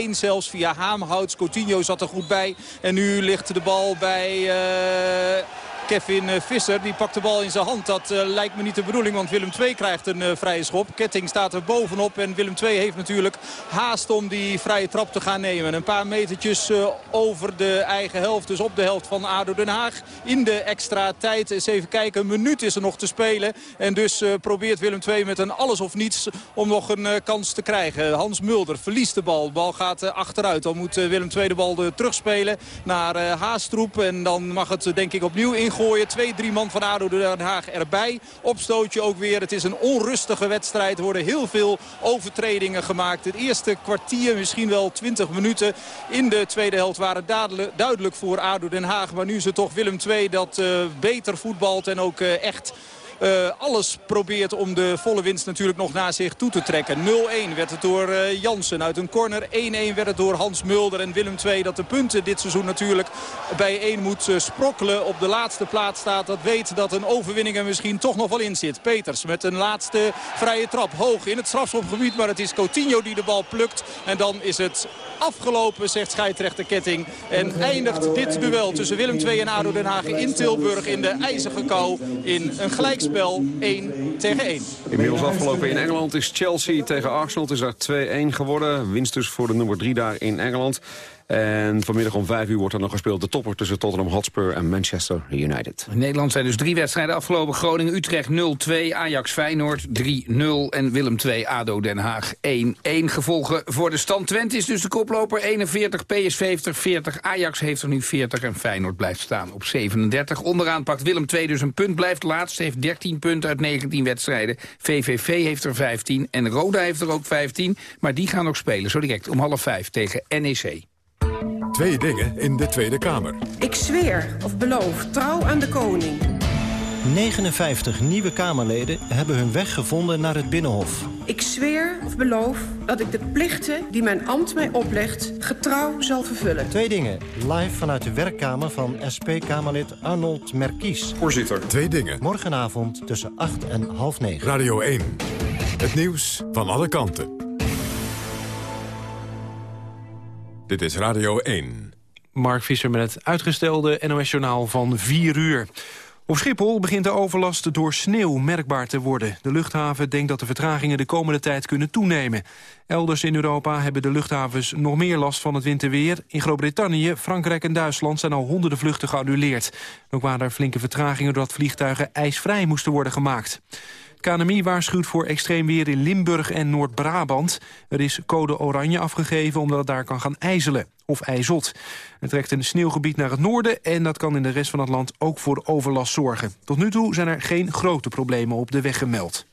2-1 zelfs via Haamhouts. Coutinho zat er goed bij en nu ligt de bal bij... Uh... Kevin eh, Visser. Die pakt de bal in zijn hand. Dat uh, lijkt me niet de bedoeling, want Willem II krijgt een uh, vrije schop. Ketting staat er bovenop en Willem II heeft natuurlijk haast om die vrije trap te gaan nemen. Een paar metertjes over de eigen helft, dus op de helft van ADO Den Haag. In de extra tijd. Eens even kijken, een minuut is er nog te spelen. En dus probeert Willem II met een alles of niets om nog een kans te krijgen. Hans Mulder verliest de bal. De bal gaat achteruit. Dan moet Willem II de bal terugspelen naar Haastroep. En dan mag het denk ik opnieuw ingooien gooien. Twee, drie man van ADO Den Haag erbij. Opstootje ook weer. Het is een onrustige wedstrijd. Er worden heel veel overtredingen gemaakt. Het eerste kwartier, misschien wel 20 minuten in de tweede helft waren duidelijk voor ADO Den Haag. Maar nu is het toch Willem II dat uh, beter voetbalt en ook uh, echt uh, alles probeert om de volle winst natuurlijk nog naar zich toe te trekken. 0-1 werd het door uh, Jansen uit een corner. 1-1 werd het door Hans Mulder en Willem II. Dat de punten dit seizoen natuurlijk bij 1 moet uh, sprokkelen. Op de laatste plaats staat. Dat weet dat een overwinning er misschien toch nog wel in zit. Peters met een laatste vrije trap. Hoog in het strafschopgebied. Maar het is Coutinho die de bal plukt. En dan is het afgelopen, zegt scheidsrechter Ketting. En eindigt dit duel tussen Willem II en ADO Den Haag in Tilburg in de ijzige kou in een gelijkspel 1 tegen 1. Inmiddels afgelopen in Engeland is Chelsea tegen Arsenal. Is daar 2-1 geworden. Winst dus voor de nummer 3 daar in Engeland. En vanmiddag om vijf uur wordt er nog gespeeld de topper tussen Tottenham Hotspur en Manchester United. In Nederland zijn dus drie wedstrijden afgelopen. Groningen-Utrecht 0-2, Ajax-Feyenoord 3-0 en Willem 2 ADO Den Haag 1-1. Gevolgen voor de stand. Twente is dus de koploper 41, PSV heeft er 40, Ajax heeft er nu 40 en Feyenoord blijft staan op 37. Onderaan pakt Willem 2 dus een punt, blijft laatst, heeft 13 punten uit 19 wedstrijden. VVV heeft er 15 en Roda heeft er ook 15, maar die gaan ook spelen zo direct om half vijf tegen NEC. Twee dingen in de Tweede Kamer. Ik zweer of beloof trouw aan de koning. 59 nieuwe Kamerleden hebben hun weg gevonden naar het Binnenhof. Ik zweer of beloof dat ik de plichten die mijn ambt mij oplegt... getrouw zal vervullen. Twee dingen, live vanuit de werkkamer van SP-Kamerlid Arnold Merkies. Voorzitter. Twee dingen. Morgenavond tussen 8 en half 9. Radio 1. Het nieuws van alle kanten. Dit is Radio 1. Mark Visser met het uitgestelde NOS-journaal van 4 uur. Op Schiphol begint de overlast door sneeuw merkbaar te worden. De luchthaven denkt dat de vertragingen de komende tijd kunnen toenemen. Elders in Europa hebben de luchthavens nog meer last van het winterweer. In Groot-Brittannië, Frankrijk en Duitsland zijn al honderden vluchten geannuleerd. Ook waren er flinke vertragingen doordat vliegtuigen ijsvrij moesten worden gemaakt. KNMI waarschuwt voor extreem weer in Limburg en Noord-Brabant. Er is code oranje afgegeven omdat het daar kan gaan ijzelen of ijzelt. Er trekt een sneeuwgebied naar het noorden en dat kan in de rest van het land ook voor overlast zorgen. Tot nu toe zijn er geen grote problemen op de weg gemeld.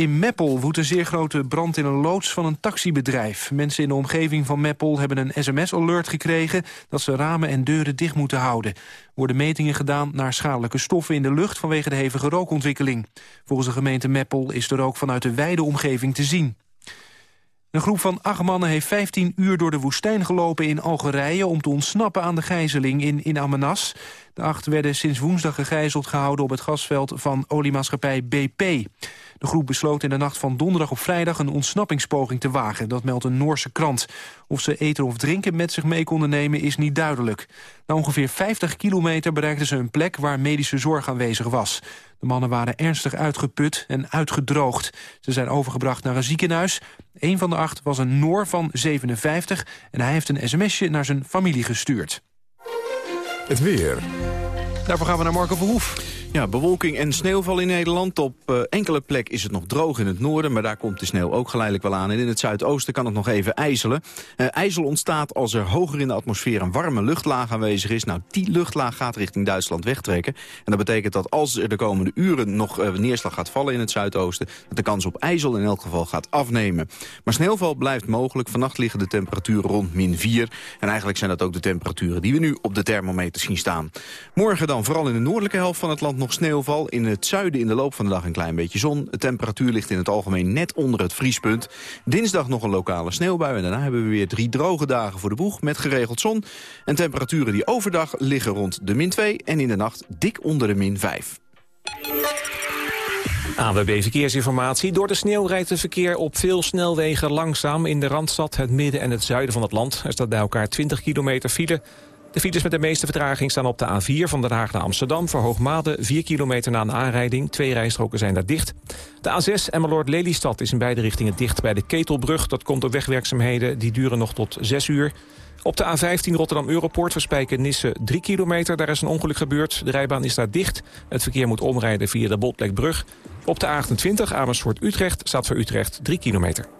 In Meppel woedt een zeer grote brand in een loods van een taxibedrijf. Mensen in de omgeving van Meppel hebben een sms-alert gekregen... dat ze ramen en deuren dicht moeten houden. Er worden metingen gedaan naar schadelijke stoffen in de lucht... vanwege de hevige rookontwikkeling. Volgens de gemeente Meppel is de rook vanuit de wijde omgeving te zien. Een groep van acht mannen heeft 15 uur door de woestijn gelopen in Algerije... om te ontsnappen aan de gijzeling in, in Amenas. De acht werden sinds woensdag gegijzeld gehouden op het gasveld van oliemaatschappij BP. De groep besloot in de nacht van donderdag op vrijdag een ontsnappingspoging te wagen. Dat meldt een Noorse krant. Of ze eten of drinken met zich mee konden nemen is niet duidelijk. Na ongeveer 50 kilometer bereikten ze een plek waar medische zorg aanwezig was. De mannen waren ernstig uitgeput en uitgedroogd. Ze zijn overgebracht naar een ziekenhuis. Een van de acht was een Noor van 57 en hij heeft een sms'je naar zijn familie gestuurd. Het weer. Daarvoor gaan we naar Marco Verhoef. Ja, bewolking en sneeuwval in Nederland. Op uh, enkele plek is het nog droog in het noorden, maar daar komt de sneeuw ook geleidelijk wel aan. En in het zuidoosten kan het nog even ijzelen. Uh, ijzel ontstaat als er hoger in de atmosfeer een warme luchtlaag aanwezig is. Nou, die luchtlaag gaat richting Duitsland wegtrekken. En dat betekent dat als er de komende uren nog uh, neerslag gaat vallen in het zuidoosten, dat de kans op ijzel in elk geval gaat afnemen. Maar sneeuwval blijft mogelijk. Vannacht liggen de temperaturen rond min 4. En eigenlijk zijn dat ook de temperaturen die we nu op de thermometer zien staan. Morgen dan vooral in de noordelijke helft van het land nog sneeuwval. In het zuiden in de loop van de dag een klein beetje zon. De temperatuur ligt in het algemeen net onder het vriespunt. Dinsdag nog een lokale sneeuwbui. En daarna hebben we weer drie droge dagen voor de boeg met geregeld zon. En temperaturen die overdag liggen rond de min 2 en in de nacht dik onder de min 5. AWB Verkeersinformatie. Door de sneeuw rijdt het verkeer op veel snelwegen langzaam... in de Randstad, het midden en het zuiden van het land. Er staat bij elkaar 20 kilometer file. De files met de meeste vertraging staan op de A4 van Den Haag naar Amsterdam... voor Hoogmade, 4 kilometer na een aanrijding. Twee rijstroken zijn daar dicht. De A6 Emmeloord-Lelystad is in beide richtingen dicht bij de Ketelbrug. Dat komt door wegwerkzaamheden, die duren nog tot 6 uur. Op de A15 Rotterdam-Europoort verspijken Nisse 3 kilometer. Daar is een ongeluk gebeurd. De rijbaan is daar dicht. Het verkeer moet omrijden via de Botlekbrug. Op de A28 Amersfoort-Utrecht staat voor Utrecht 3 kilometer.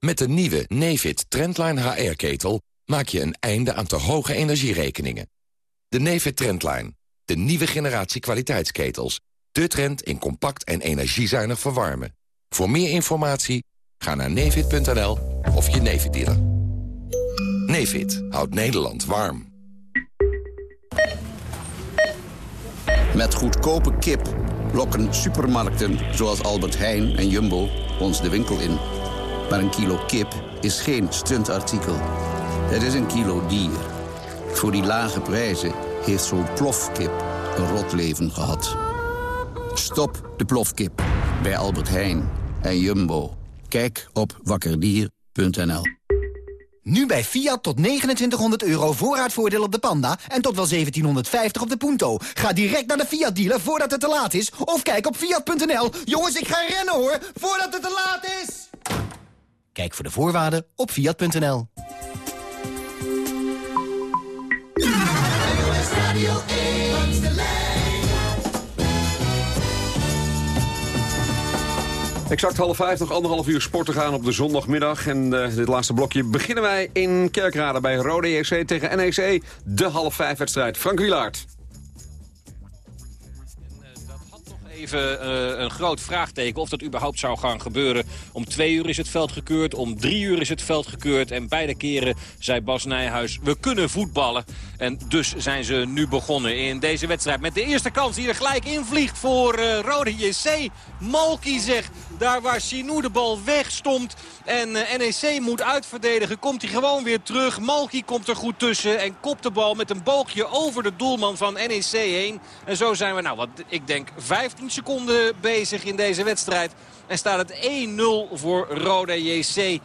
Met de nieuwe Nefit Trendline HR-ketel maak je een einde aan te hoge energierekeningen. De Nefit Trendline, de nieuwe generatie kwaliteitsketels. De trend in compact en energiezuinig verwarmen. Voor meer informatie ga naar nevid.nl of je Nevid dealer. Nevid houdt Nederland warm. Met goedkope kip lokken supermarkten zoals Albert Heijn en Jumbo ons de winkel in. Maar een kilo kip is geen stuntartikel. Het is een kilo dier. Voor die lage prijzen heeft zo'n plofkip een rot leven gehad. Stop de plofkip bij Albert Heijn en Jumbo. Kijk op wakkerdier.nl. Nu bij Fiat tot 2900 euro voorraadvoordeel op de Panda... en tot wel 1750 op de Punto. Ga direct naar de Fiat-dealer voordat het te laat is... of kijk op Fiat.nl. Jongens, ik ga rennen hoor, voordat het te laat is! Kijk voor de voorwaarden op Fiat.nl. Exact half vijf, nog anderhalf uur sport te gaan op de zondagmiddag. En uh, dit laatste blokje beginnen wij in Kerkrade bij Rode JC tegen NEC. De half vijf wedstrijd. Frank Wilaert. Even uh, een groot vraagteken of dat überhaupt zou gaan gebeuren. Om twee uur is het veld gekeurd, om drie uur is het veld gekeurd. En beide keren zei Bas Nijhuis, we kunnen voetballen. En dus zijn ze nu begonnen in deze wedstrijd. Met de eerste kans die er gelijk invliegt voor uh, Rode JC. Malky zegt, daar waar Sinou de bal wegstond en uh, NEC moet uitverdedigen, komt hij gewoon weer terug. Malky komt er goed tussen en kopt de bal met een boogje over de doelman van NEC heen. En zo zijn we, nou wat ik denk, 15 seconden bezig in deze wedstrijd. En staat het 1-0 voor Rode JC.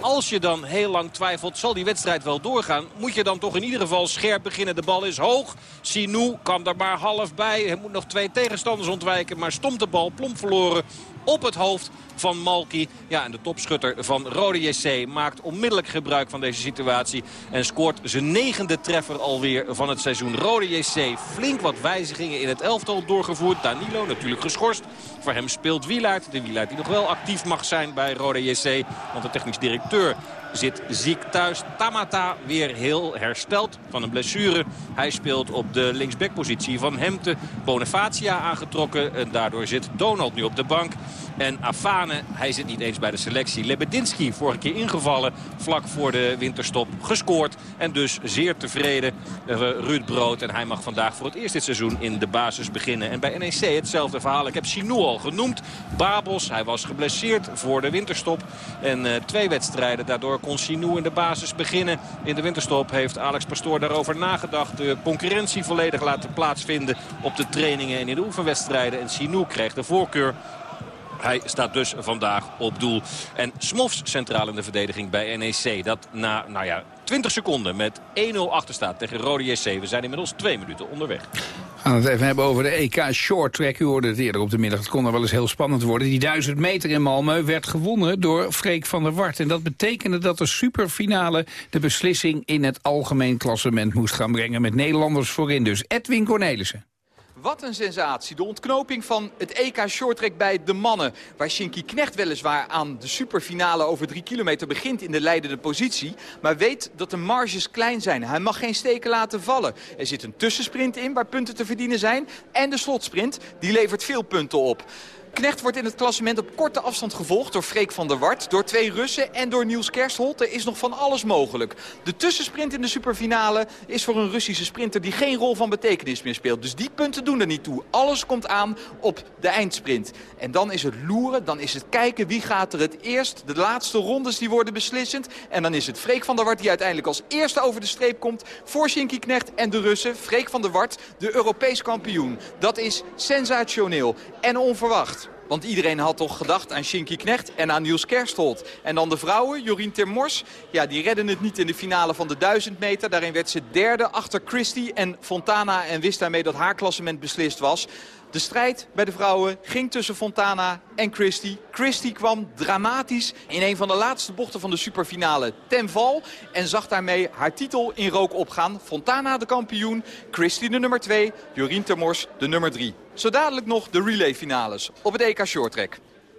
als je dan heel lang twijfelt, zal die wedstrijd wel doorgaan. Moet je dan toch in ieder geval scherp beginnen. De bal is hoog. Sinou kan er maar half bij. Hij moet nog twee tegenstanders ontwijken. Maar stomt de bal plomp verloren op het hoofd van Malky. Ja, en de topschutter van Rode JC maakt onmiddellijk gebruik van deze situatie. En scoort zijn negende treffer alweer van het seizoen. Rode JC flink wat wijzigingen in het elftal doorgevoerd. Danilo natuurlijk geschorst. Voor hem speelt Wielaert. De Wielaert die nog wel actief mag zijn bij Rode JC. Want de technisch directeur zit ziek thuis. Tamata weer heel hersteld van een blessure. Hij speelt op de linksbackpositie van Hemte. Bonifacia aangetrokken en daardoor zit Donald nu op de bank. En Afane, hij zit niet eens bij de selectie. Lebedinski vorige keer ingevallen, vlak voor de winterstop gescoord. En dus zeer tevreden uh, Ruud Brood. En hij mag vandaag voor het eerst dit seizoen in de basis beginnen. En bij NEC hetzelfde verhaal. Ik heb Sinou al genoemd. Babels, hij was geblesseerd voor de winterstop. En uh, twee wedstrijden, daardoor kon Sinou in de basis beginnen. In de winterstop heeft Alex Pastoor daarover nagedacht. De concurrentie volledig laten plaatsvinden op de trainingen en in de oefenwedstrijden. En Sinou kreeg de voorkeur. Hij staat dus vandaag op doel. En Smofs centraal in de verdediging bij NEC. Dat na, nou ja, 20 seconden met 1-0 achter staat tegen Rode JC. We zijn inmiddels twee minuten onderweg. We gaan het even hebben over de EK Short Track. U hoorde het eerder op de middag. Het kon er wel eens heel spannend worden. Die 1000 meter in Malmö werd gewonnen door Freek van der Wart. En dat betekende dat de superfinale de beslissing in het algemeen klassement moest gaan brengen. Met Nederlanders voorin dus. Edwin Cornelissen. Wat een sensatie. De ontknoping van het EK Shorttrack bij de mannen. Waar Shinky Knecht weliswaar aan de superfinale over drie kilometer begint in de leidende positie. Maar weet dat de marges klein zijn. Hij mag geen steken laten vallen. Er zit een tussensprint in waar punten te verdienen zijn. En de slotsprint, die levert veel punten op. Knecht wordt in het klassement op korte afstand gevolgd door Freek van der Wart, door twee Russen en door Niels Kerstholt. Er is nog van alles mogelijk. De tussensprint in de superfinale is voor een Russische sprinter die geen rol van betekenis meer speelt. Dus die punten doen er niet toe. Alles komt aan op de eindsprint. En dan is het loeren, dan is het kijken wie gaat er het eerst. De laatste rondes die worden beslissend. En dan is het Freek van der Wart die uiteindelijk als eerste over de streep komt. Voor Shinky Knecht en de Russen. Freek van der Wart, de Europees kampioen. Dat is sensationeel en onverwacht. Want iedereen had toch gedacht aan Shinky Knecht en aan Niels Kerstholt. En dan de vrouwen, Jorien Termors, ja, die redden het niet in de finale van de 1000 meter. Daarin werd ze derde achter Christie en Fontana en wist daarmee dat haar klassement beslist was. De strijd bij de vrouwen ging tussen Fontana en Christie. Christie kwam dramatisch in een van de laatste bochten van de superfinale ten val. En zag daarmee haar titel in rook opgaan. Fontana de kampioen, Christie de nummer 2, Jorien Termors de nummer 3. Zo dadelijk nog de relayfinales op het EK Shorttrack.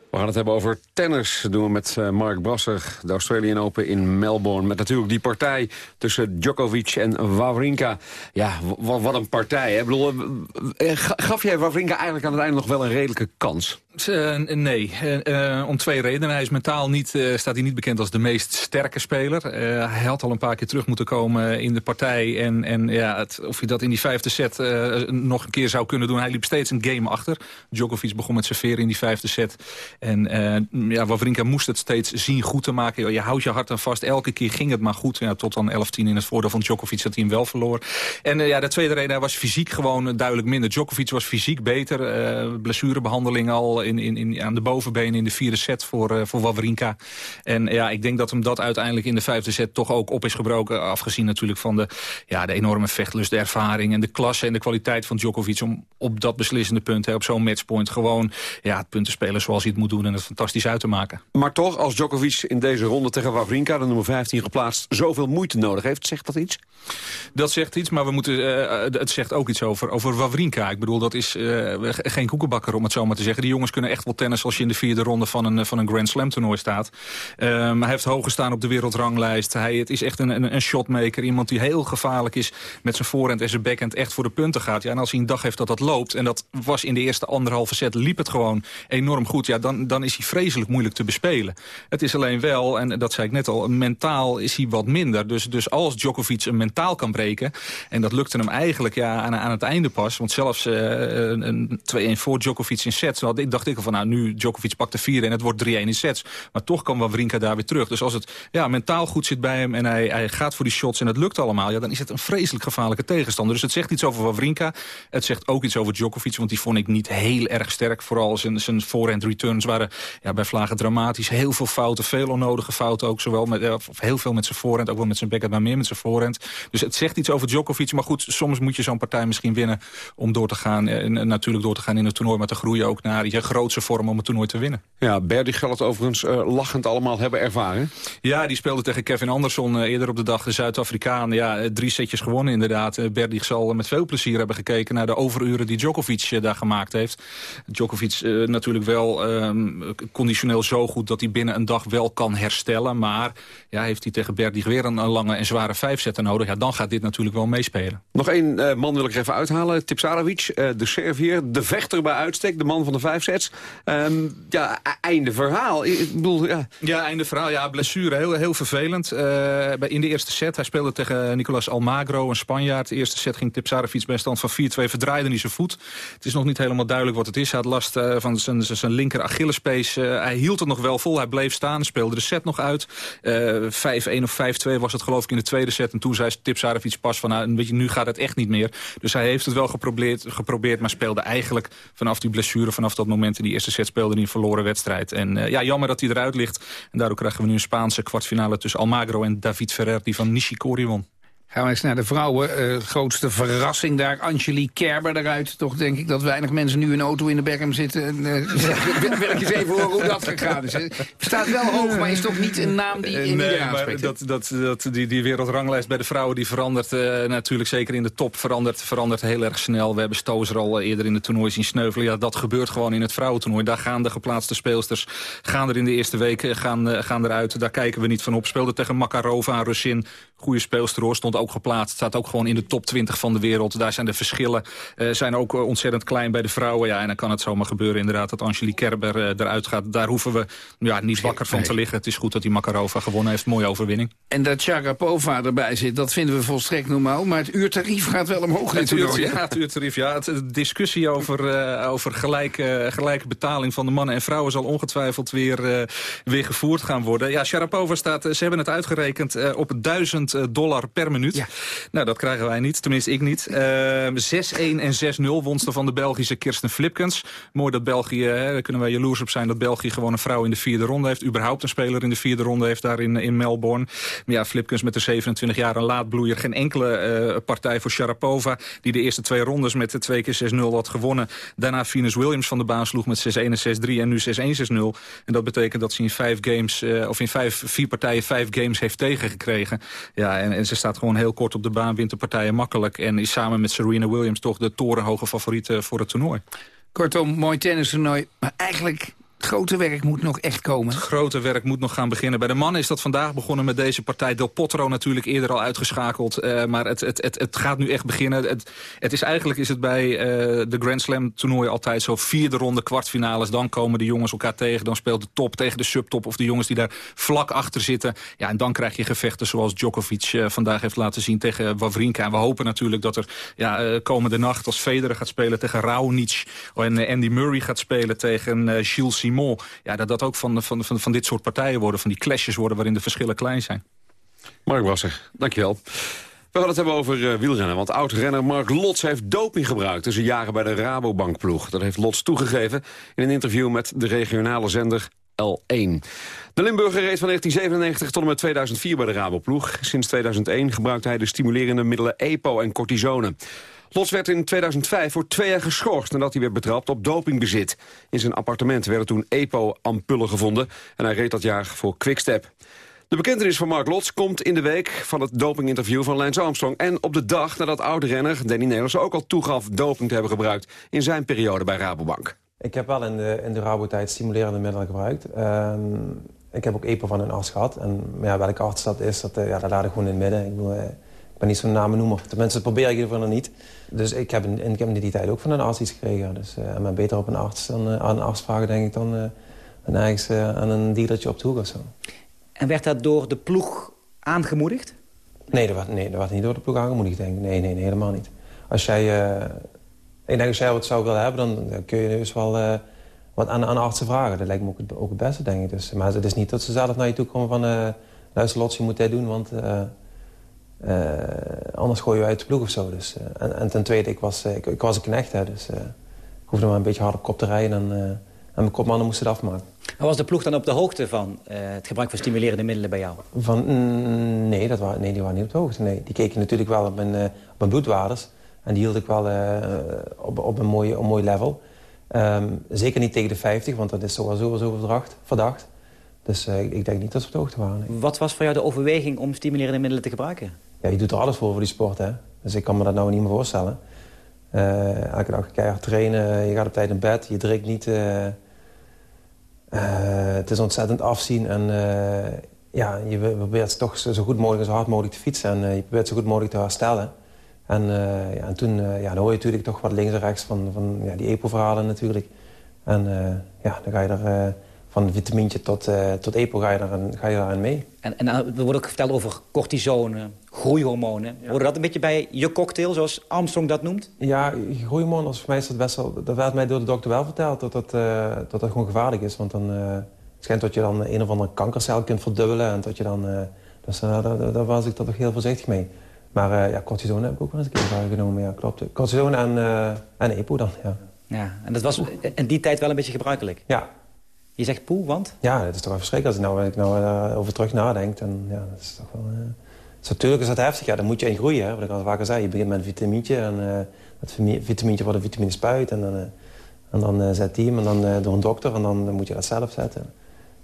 We gaan het hebben over tennis. Dat doen we met uh, Mark Brasser, de Australian Open in Melbourne. Met natuurlijk die partij tussen Djokovic en Wawrinka. Ja, wat een partij. Hè? Bedoel, uh, gaf jij Wawrinka eigenlijk aan het einde nog wel een redelijke kans? Nee, om twee redenen. Hij is mentaal niet, staat hij niet bekend als de meest sterke speler. hij had al een paar keer terug moeten komen in de partij. En, en ja, het, of hij dat in die vijfde set nog een keer zou kunnen doen. Hij liep steeds een game achter. Djokovic begon met serveren in die vijfde set. En ja, Wawrinka moest het steeds zien goed te maken. Je houdt je hart aan vast. Elke keer ging het maar goed. Ja, tot dan 11-10 in het voordeel van Djokovic dat hij hem wel verloor. En ja, de tweede reden, hij was fysiek gewoon duidelijk minder. Djokovic was fysiek beter. blessurebehandeling al in, in, in, aan de bovenbenen in de vierde set voor, uh, voor Wawrinka. En ja, ik denk dat hem dat uiteindelijk in de vijfde set toch ook op is gebroken. Afgezien natuurlijk van de, ja, de enorme vechtlust, de ervaring en de klasse en de kwaliteit van Djokovic. Om op dat beslissende punt, hè, op zo'n matchpoint, gewoon ja, het punt te spelen zoals hij het moet doen en het fantastisch uit te maken. Maar toch, als Djokovic in deze ronde tegen Wawrinka, de nummer 15 geplaatst, zoveel moeite nodig heeft, zegt dat iets? Dat zegt iets, maar we moeten, uh, het zegt ook iets over, over Wawrinka. Ik bedoel, dat is uh, geen koekenbakker om het zo maar te zeggen. Die jongens kunnen echt wel tennis als je in de vierde ronde van een, van een Grand Slam toernooi staat. Um, hij heeft hoog gestaan op de wereldranglijst. Hij het is echt een, een, een, shotmaker. Iemand die heel gevaarlijk is met zijn voorhand en zijn backhand echt voor de punten gaat. Ja, en als hij een dag heeft dat dat loopt, en dat was in de eerste anderhalve set, liep het gewoon enorm goed. Ja, dan, dan is hij vreselijk moeilijk te bespelen. Het is alleen wel, en dat zei ik net al, mentaal is hij wat minder. Dus, dus als Djokovic een mentaal kan breken, en dat lukte hem eigenlijk ja, aan, aan het einde pas, want zelfs uh, een 2-1 voor Djokovic in sets, nou, dacht ik al van nou, nu Djokovic pakt de vierde en het wordt 3-1 in sets. Maar toch kan Wawrinka daar weer terug. Dus als het ja, mentaal goed zit bij hem en hij, hij gaat voor die shots en het lukt allemaal... Ja, dan is het een vreselijk gevaarlijke tegenstander. Dus het zegt iets over Wawrinka. Het zegt ook iets over Djokovic, want die vond ik niet heel erg sterk. Vooral zijn, zijn forehand returns waren ja, bij vlagen dramatisch. Heel veel fouten, veel onnodige fouten ook. Zowel met, of heel veel met zijn voorhand, ook wel met zijn backhand, maar meer met zijn voorhand. Dus het zegt iets over Djokovic. Maar goed, soms moet je zo'n partij misschien winnen om door te gaan. En natuurlijk door te gaan in het toernooi, maar te groeien ook naar je grootste vorm om het toernooi te winnen. Ja, Berdy het overigens uh, lachend allemaal hebben ervaren. Ja, die speelde tegen Kevin Anderson uh, eerder op de dag, de Zuid-Afrikaan. Ja, eh, drie setjes gewonnen inderdaad. Uh, Berdy zal met veel plezier hebben gekeken naar de overuren die Djokovic daar gemaakt heeft. Djokovic natuurlijk wel um, conditioneel zo goed dat hij binnen een dag wel kan herstellen. Maar ja, heeft hij tegen Berdy weer een, een lange en zware vijfzetter nodig. Ja, dan gaat dit natuurlijk wel meespelen. Nog één man wil ik even uithalen. Tipsarevic, de Servier, de vechter bij uitstek, de man van de vijf sets. Um, ja, e-, einde verhaal. Ik bedoel, ja. ja, einde verhaal. Ja, blessure. Heel, heel vervelend. Uh, in de eerste set, hij speelde tegen Nicolas Almagro, een Spanjaard. De eerste set ging Tipsarevic bij stand van 4-2, verdraaide hij zijn voet. Het is nog niet helemaal duidelijk wat het is. Hij had last uh, van zijn, zijn linker Achillespees. Uh, hij hield het nog wel vol, hij bleef staan, speelde de set nog uit. 5-1 of 5-2 was het geloof ik in de tweede set. En toen zei Tipsarevic pas van, nou, weet je, nu gaat het echt niet meer. Dus hij heeft het wel geprobeerd, geprobeerd maar speelde eigenlijk vanaf die blessure, vanaf dat moment in die eerste set speelde hij een verloren wedstrijd. En uh, ja, jammer dat hij eruit ligt. En daardoor krijgen we nu een Spaanse kwartfinale tussen Almagro en David Ferrer... die van Nishikori won. Gaan we eens naar de vrouwen. Uh, grootste verrassing daar. Angelique Kerber eruit. Toch denk ik dat weinig mensen nu een auto in de Beckham zitten. En, uh, wil ik eens even horen hoe dat gegaan is. Het staat wel hoog, maar is toch niet een naam die in nee, maar dat, dat, dat, die, die wereldranglijst bij de vrouwen die verandert uh, natuurlijk zeker in de top. Verandert, verandert heel erg snel. We hebben Stozer al eerder in het toernooi zien sneuvelen. Ja, dat gebeurt gewoon in het vrouwentoernooi. Daar gaan de geplaatste speelsters gaan er in de eerste weken gaan, gaan eruit. Daar kijken we niet van op. Speelde tegen Makarova, Russin. Goede speelster hoor. Stond ook geplaatst. Staat ook gewoon in de top 20 van de wereld. Daar zijn de verschillen uh, zijn ook uh, ontzettend klein bij de vrouwen. Ja, en dan kan het zomaar gebeuren inderdaad dat Angelique Kerber uh, eruit gaat. Daar hoeven we ja, niet wakker van te liggen. Het is goed dat die Makarova gewonnen heeft. Mooie overwinning. En dat Sharapova erbij zit, dat vinden we volstrekt normaal. Maar het uurtarief gaat wel omhoog. Het, uur, ja, het uurtarief. Ja, het, de discussie over, over gelijke, gelijke betaling van de mannen en vrouwen zal ongetwijfeld weer, weer gevoerd gaan worden. Ja, Sharapova staat, ze hebben het uitgerekend op 1000 dollar per minuut. Ja. Nou, dat krijgen wij niet. Tenminste, ik niet. Uh, 6-1 en 6-0 wonsten van de Belgische Kirsten Flipkens. Mooi dat België, hè, daar kunnen wij jaloers op zijn... dat België gewoon een vrouw in de vierde ronde heeft. Überhaupt een speler in de vierde ronde heeft daar in, in Melbourne. Maar ja, Flipkens met de 27 jaar een laadbloeier. Geen enkele uh, partij voor Sharapova... die de eerste twee rondes met de twee keer 6-0 had gewonnen. Daarna Venus Williams van de baan sloeg met 6-1 en 6-3 en nu 6-1, 6-0. En dat betekent dat ze in vijf games, uh, of in vijf, vier partijen vijf games heeft tegengekregen. Ja, en, en ze staat gewoon heel kort op de baan, wint de partijen makkelijk... en is samen met Serena Williams toch de torenhoge favoriet voor het toernooi. Kortom, mooi tennistoernooi, maar eigenlijk grote werk moet nog echt komen. Het grote werk moet nog gaan beginnen. Bij de mannen is dat vandaag begonnen met deze partij. Del Potro natuurlijk eerder al uitgeschakeld. Uh, maar het, het, het, het gaat nu echt beginnen. Het, het is eigenlijk is het bij uh, de Grand Slam toernooien altijd zo. Vierde ronde, kwartfinales. Dan komen de jongens elkaar tegen. Dan speelt de top tegen de subtop. Of de jongens die daar vlak achter zitten. Ja, en dan krijg je gevechten zoals Djokovic uh, vandaag heeft laten zien tegen Wawrinka. En we hopen natuurlijk dat er ja, komende nacht als Federer gaat spelen tegen Raonic. En Andy Murray gaat spelen tegen Gilles Ja, dat dat ook van, van, van, van dit soort partijen worden. Van die clashes worden waarin de verschillen klein zijn. Mark Wasser, dankjewel. We gaan het hebben over uh, wielrennen, want oud-renner Mark Lots heeft doping gebruikt tussen jaren bij de Rabobankploeg. Dat heeft Lots toegegeven in een interview met de regionale zender L1. De Limburger reed van 1997 tot en met 2004 bij de Raboploeg. Sinds 2001 gebruikte hij de stimulerende middelen EPO en cortisone. Lots werd in 2005 voor twee jaar geschorst nadat hij werd betrapt op dopingbezit. In zijn appartement werden toen EPO-ampullen gevonden en hij reed dat jaar voor Quickstep. De bekentenis van Mark Lots komt in de week van het dopinginterview van Lance Armstrong... en op de dag nadat oude-renner Danny Nelers ook al toegaf doping te hebben gebruikt... in zijn periode bij Rabobank. Ik heb wel in de, in de Rabo-tijd stimulerende middelen gebruikt. Uh, ik heb ook EPO van een arts gehad. En ja, welke arts dat is, dat, uh, ja, dat laat ik gewoon in het midden. Ik, ik ben niet zo'n namen noemen. Tenminste, probeer ik nog niet. Dus ik heb, ik heb in die tijd ook van een arts iets gekregen. Dus uh, maar beter op een arts dan aan een arts vragen, denk ik, dan, dan ergens aan een dealertje op toe of zo. En werd dat door de ploeg aangemoedigd? Nee, dat werd, nee, dat werd niet door de ploeg aangemoedigd, denk ik. Nee, nee, nee helemaal niet. Als jij, uh, ik denk als jij wat zou willen hebben, dan, dan kun je dus wel uh, wat aan, aan artsen vragen. Dat lijkt me ook het, ook het beste, denk ik. Dus, maar het is niet dat ze zelf naar je toe komen van... Uh, luister, Lots, je moet dit doen, want anders gooi je uit de ploeg of zo. Dus, en, en, ten tweede, ik was, ik, ik was een knecht, hè, dus ik hoefde maar een beetje hard op kop te rijden... en, en mijn kopmannen moesten het afmaken. Maar was de ploeg dan op de hoogte van het gebruik van stimulerende middelen bij jou? Van, mm, nee, dat waren, nee, die waren niet op de hoogte. Nee. Die keken natuurlijk wel op mijn, op mijn bloedwaardes. En die hield ik wel op, op een, mooi, een mooi level. Um, zeker niet tegen de 50, want dat is sowieso verdacht. verdacht. Dus ik denk niet dat ze op de hoogte waren. Nee. Wat was voor jou de overweging om stimulerende middelen te gebruiken? Ja, je doet er alles voor voor die sport, hè. Dus ik kan me dat nou niet meer voorstellen. elke dag keihard trainen, je gaat op tijd in bed, je drinkt niet... Uh, het is ontzettend afzien en uh, ja, je probeert toch zo goed mogelijk en zo hard mogelijk te fietsen. En uh, je probeert zo goed mogelijk te herstellen. En, ja, en toen ja, dan hoor je natuurlijk toch wat links en rechts van, van ja, die EPO-verhalen natuurlijk. En ja, dan ga je er van vitamintje tot, uh, tot EPO ga je, daar ga je daarin mee. En, en er wordt ook verteld over cortisone, groeihormonen. Ja. Hoorde dat een beetje bij je cocktail, zoals Armstrong dat noemt? Ja, groeihormonen, voor mij is dat best wel... Dat werd mij door de dokter wel verteld, dat dat, uh, dat, dat gewoon gevaarlijk is. Want dan schijnt dat je dan een of andere kankercel kunt verdubbelen. En dat je dan... dus daar, daar, was ik toch heel voorzichtig mee. Maar ja, cortisone heb ik ook wel eens een keer genomen. Ja, klopt. Cortisone en, en EPO dan, ja. Ja, en dat was in die tijd wel een beetje gebruikelijk? Ja, je zegt poe, want? Ja, het is toch wel verschrikkelijk als ik nou, nou uh, over terug nadenk. Dan, ja, dat is toch wel, natuurlijk is dat heftig. Ja, dan moet je in groeien. Hè, wat ik al vaker zei. Je begint met een vitamintje. En uh, dat vitamintje wordt een vitamine spuit. En dan, en dan zet die hem. En dan door een dokter. En dan moet je dat zelf zetten.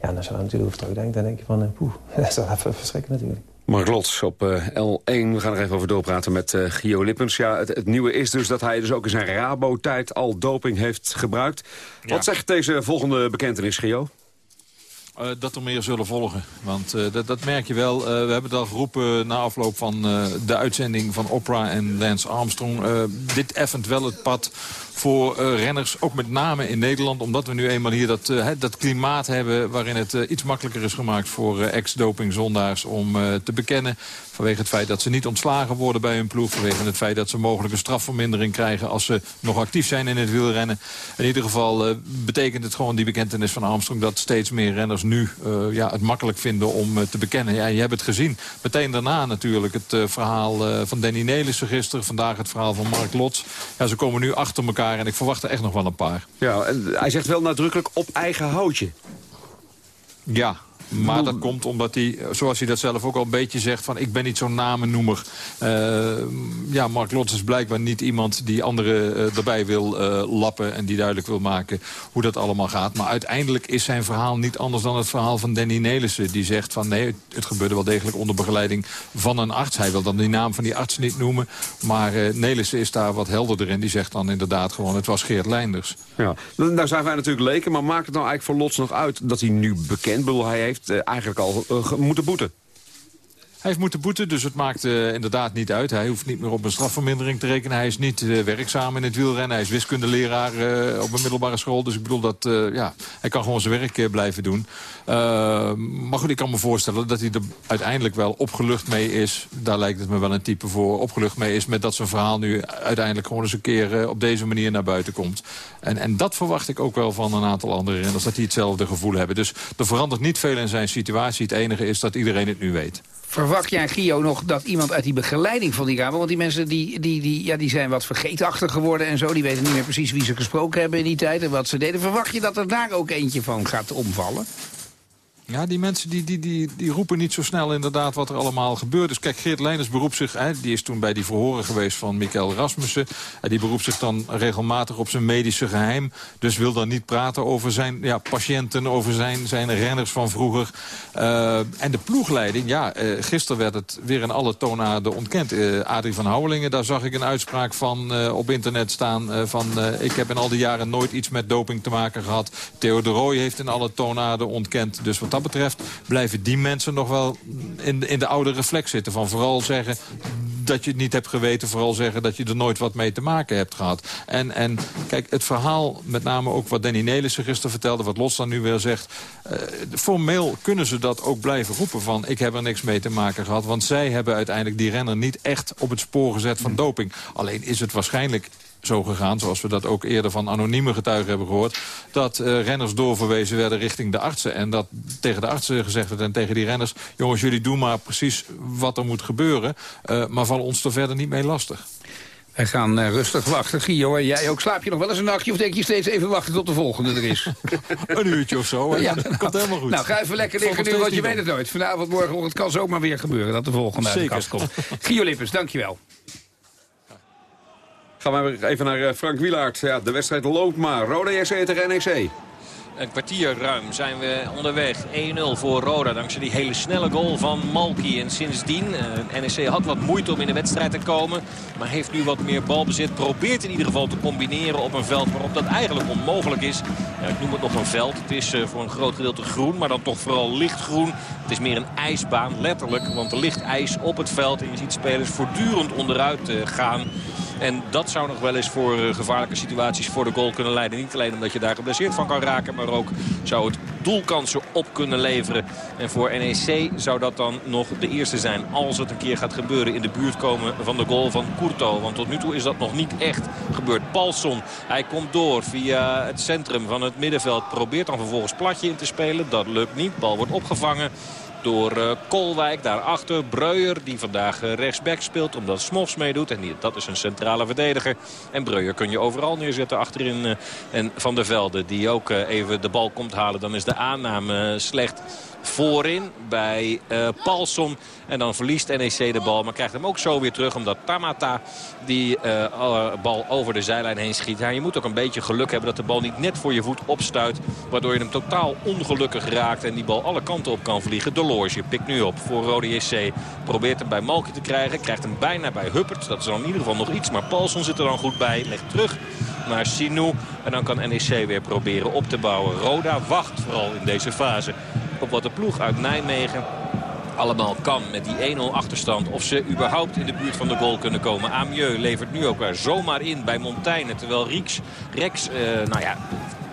Ja, en als je daar natuurlijk over terugdenkt, dan denk je van... poeh, dat is wel even verschrikkelijk natuurlijk. Mark Lots op uh, L1. We gaan er even over doorpraten met uh, Gio Lippens. Ja, het, het, nieuwe is dus dat hij dus ook in zijn Rabo-tijd al doping heeft gebruikt. Ja. Wat zegt deze volgende bekentenis, Gio? Uh, dat er meer zullen volgen. Want uh, dat, dat, merk je wel. Uh, we hebben het al geroepen na afloop van de uitzending van Oprah en Lance Armstrong. dit effent wel het pad voor uh, renners, ook met name in Nederland. Omdat we nu eenmaal hier dat, uh, dat klimaat hebben... waarin het uh, iets makkelijker is gemaakt voor ex-dopingzondaars om te bekennen. Vanwege het feit dat ze niet ontslagen worden bij hun ploeg. Vanwege het feit dat ze mogelijk een strafvermindering krijgen... als ze nog actief zijn in het wielrennen. In ieder geval betekent het gewoon die bekentenis van Armstrong... dat steeds meer renners nu ja, het makkelijk vinden om te bekennen. Ja, je hebt het gezien. Meteen daarna natuurlijk het verhaal van Danny Nelissen gisteren. Vandaag het verhaal van Mark Lots. Ja, ze komen nu achter elkaar en ik verwacht er echt nog wel een paar. Ja, en hij zegt wel nadrukkelijk op eigen houtje. Ja, Maar dat komt omdat hij, zoals hij dat zelf ook al een beetje zegt... van ik ben niet zo'n namennoemer. Uh, ja, Mark Lots is blijkbaar niet iemand die anderen uh, erbij wil uh, lappen... en die duidelijk wil maken hoe dat allemaal gaat. Maar uiteindelijk is zijn verhaal niet anders dan het verhaal van Danny Nelissen. Die zegt van nee, het gebeurde wel degelijk onder begeleiding van een arts. Hij wil dan die naam van die arts niet noemen. Maar Nelissen is daar wat helderder in. Die zegt dan inderdaad gewoon het was Geert Leinders. Ja, daar zijn wij natuurlijk leken. Maar maakt het nou eigenlijk voor Lots nog uit dat hij nu bekend... bedoel, hij heeft uh, eigenlijk al uh, moeten boeten. Hij heeft moeten boeten, dus het maakt uh, inderdaad niet uit. Hij hoeft niet meer op een strafvermindering te rekenen. Hij is niet uh, werkzaam in het wielrennen. Hij is wiskundeleraar uh, op een middelbare school. Dus ik bedoel, dat, ja, hij kan gewoon zijn werk blijven doen. maar goed, ik kan me voorstellen dat hij er uiteindelijk wel opgelucht mee is. Daar lijkt het me wel een type voor. Opgelucht mee is met dat zijn verhaal nu uiteindelijk gewoon eens een keer op deze manier naar buiten komt. En, en dat verwacht ik ook wel van een aantal andere renners. Dat die hetzelfde gevoel hebben. Dus er verandert niet veel in zijn situatie. Het enige is dat iedereen het nu weet. Verwacht jij, Gio, nog dat iemand uit die begeleiding van die Kamer... want die mensen die, die, die, ja, die zijn wat vergeetachtig geworden en zo... die weten niet meer precies wie ze gesproken hebben in die tijd en wat ze deden. Verwacht je dat er daar ook eentje van gaat omvallen? Ja, die mensen die, die, die, die roepen niet zo snel inderdaad wat er allemaal gebeurt. Dus kijk, Geert Leijners beroept zich... Hè, die is toen bij die verhoren geweest van Michael Rasmussen. En die beroept zich dan regelmatig op zijn medische geheim. Dus wil dan niet praten over zijn ja, patiënten, over zijn, zijn renners van vroeger. Uh, en de ploegleiding, ja, uh, gisteren werd het weer in alle toonaarden ontkend. Uh, Adrie van Houwelingen, daar zag ik een uitspraak van op internet staan... van ik heb in al die jaren nooit iets met doping te maken gehad. Theo de Rooij heeft in alle toonaarden ontkend. Dus wat dat betreft blijven die mensen nog wel in de, in de oude reflex zitten. Van vooral zeggen dat je het niet hebt geweten. Vooral zeggen dat je er nooit wat mee te maken hebt gehad. En, en kijk, het verhaal, met name ook wat Danny Nelissen gisteren vertelde... wat Los dan nu weer zegt... Uh, formeel kunnen ze dat ook blijven roepen van... ik heb er niks mee te maken gehad. Want zij hebben uiteindelijk die renner niet echt op het spoor gezet van doping. Alleen is het waarschijnlijk zo gegaan, zoals we dat ook eerder van anonieme getuigen hebben gehoord... dat uh, renners doorverwezen werden richting de artsen. En dat tegen de artsen gezegd werd en tegen die renners... jongens, jullie doen maar precies wat er moet gebeuren... Uh, maar val ons er verder niet mee lastig. Wij gaan uh, rustig wachten. Gio, en jij ook. Slaap je nog wel eens een nachtje of denk je steeds even wachten tot de volgende er is? een uurtje of zo. Ja. Dat komt helemaal goed. Nou, ga even lekker liggen nu, want je weet het nooit. Vanavond, morgen, het kan zomaar weer gebeuren dat de volgende uit de kast komt. Gio Lippens, dankjewel. Gaan we even naar Frank Wielaert. Ja, de wedstrijd loopt maar. Rode JC tegen NEC. Een kwartier ruim zijn we onderweg. 1-0 voor Roda dankzij die hele snelle goal van Malky. En sindsdien, uh, NEC had wat moeite om in de wedstrijd te komen. Maar heeft nu wat meer balbezit. Probeert in ieder geval te combineren op een veld waarop dat eigenlijk onmogelijk is. Ja, ik noem het nog een veld. Het is uh, voor een groot gedeelte groen, maar dan toch vooral lichtgroen. Het is meer een ijsbaan, letterlijk. Want er ligt ijs op het veld. En je ziet spelers voortdurend onderuit gaan. En dat zou nog wel eens voor gevaarlijke situaties voor de goal kunnen leiden. Niet alleen omdat je daar geblesseerd van kan raken, maar ook zou het doelkansen op kunnen leveren. En voor NEC zou dat dan nog de eerste zijn. Als het een keer gaat gebeuren in de buurt komen van de goal van Courto. Want tot nu toe is dat nog niet echt gebeurd. Paulson, hij komt door via het centrum van het middenveld. Probeert dan vervolgens platje in te spelen. Dat lukt niet. Bal wordt opgevangen door uh, Kolwijk. Daarachter Breuer die vandaag uh, rechtsback speelt omdat Smofs meedoet. En die, dat is een centrale verdediger. En Breuer kun je overal neerzetten achterin. Uh, en Van der Velde die ook even de bal komt halen. Dan is de aanname slecht voorin bij uh, Paulson. En dan verliest NEC de bal, maar krijgt hem ook zo weer terug. Omdat Tamata die uh, bal over de zijlijn heen schiet. Ja, je moet ook een beetje geluk hebben dat de bal niet net voor je voet opstuit. Waardoor je hem totaal ongelukkig raakt en die bal alle kanten op kan vliegen. De Loge pikt nu op voor Rode JC. Probeert hem bij Malki te krijgen. Krijgt hem bijna bij Huppert. Dat is dan in ieder geval nog iets. Maar Paulson zit er dan goed bij. Legt terug naar Sinou. En dan kan NEC weer proberen op te bouwen. Roda wacht vooral in deze fase op wat de ploeg uit Nijmegen allemaal kan met die 1-0 achterstand. Of ze überhaupt in de buurt van de goal kunnen komen. Amieux levert nu ook weer zomaar in bij Montaigne. Terwijl Rieks, Rex, uh, nou ja,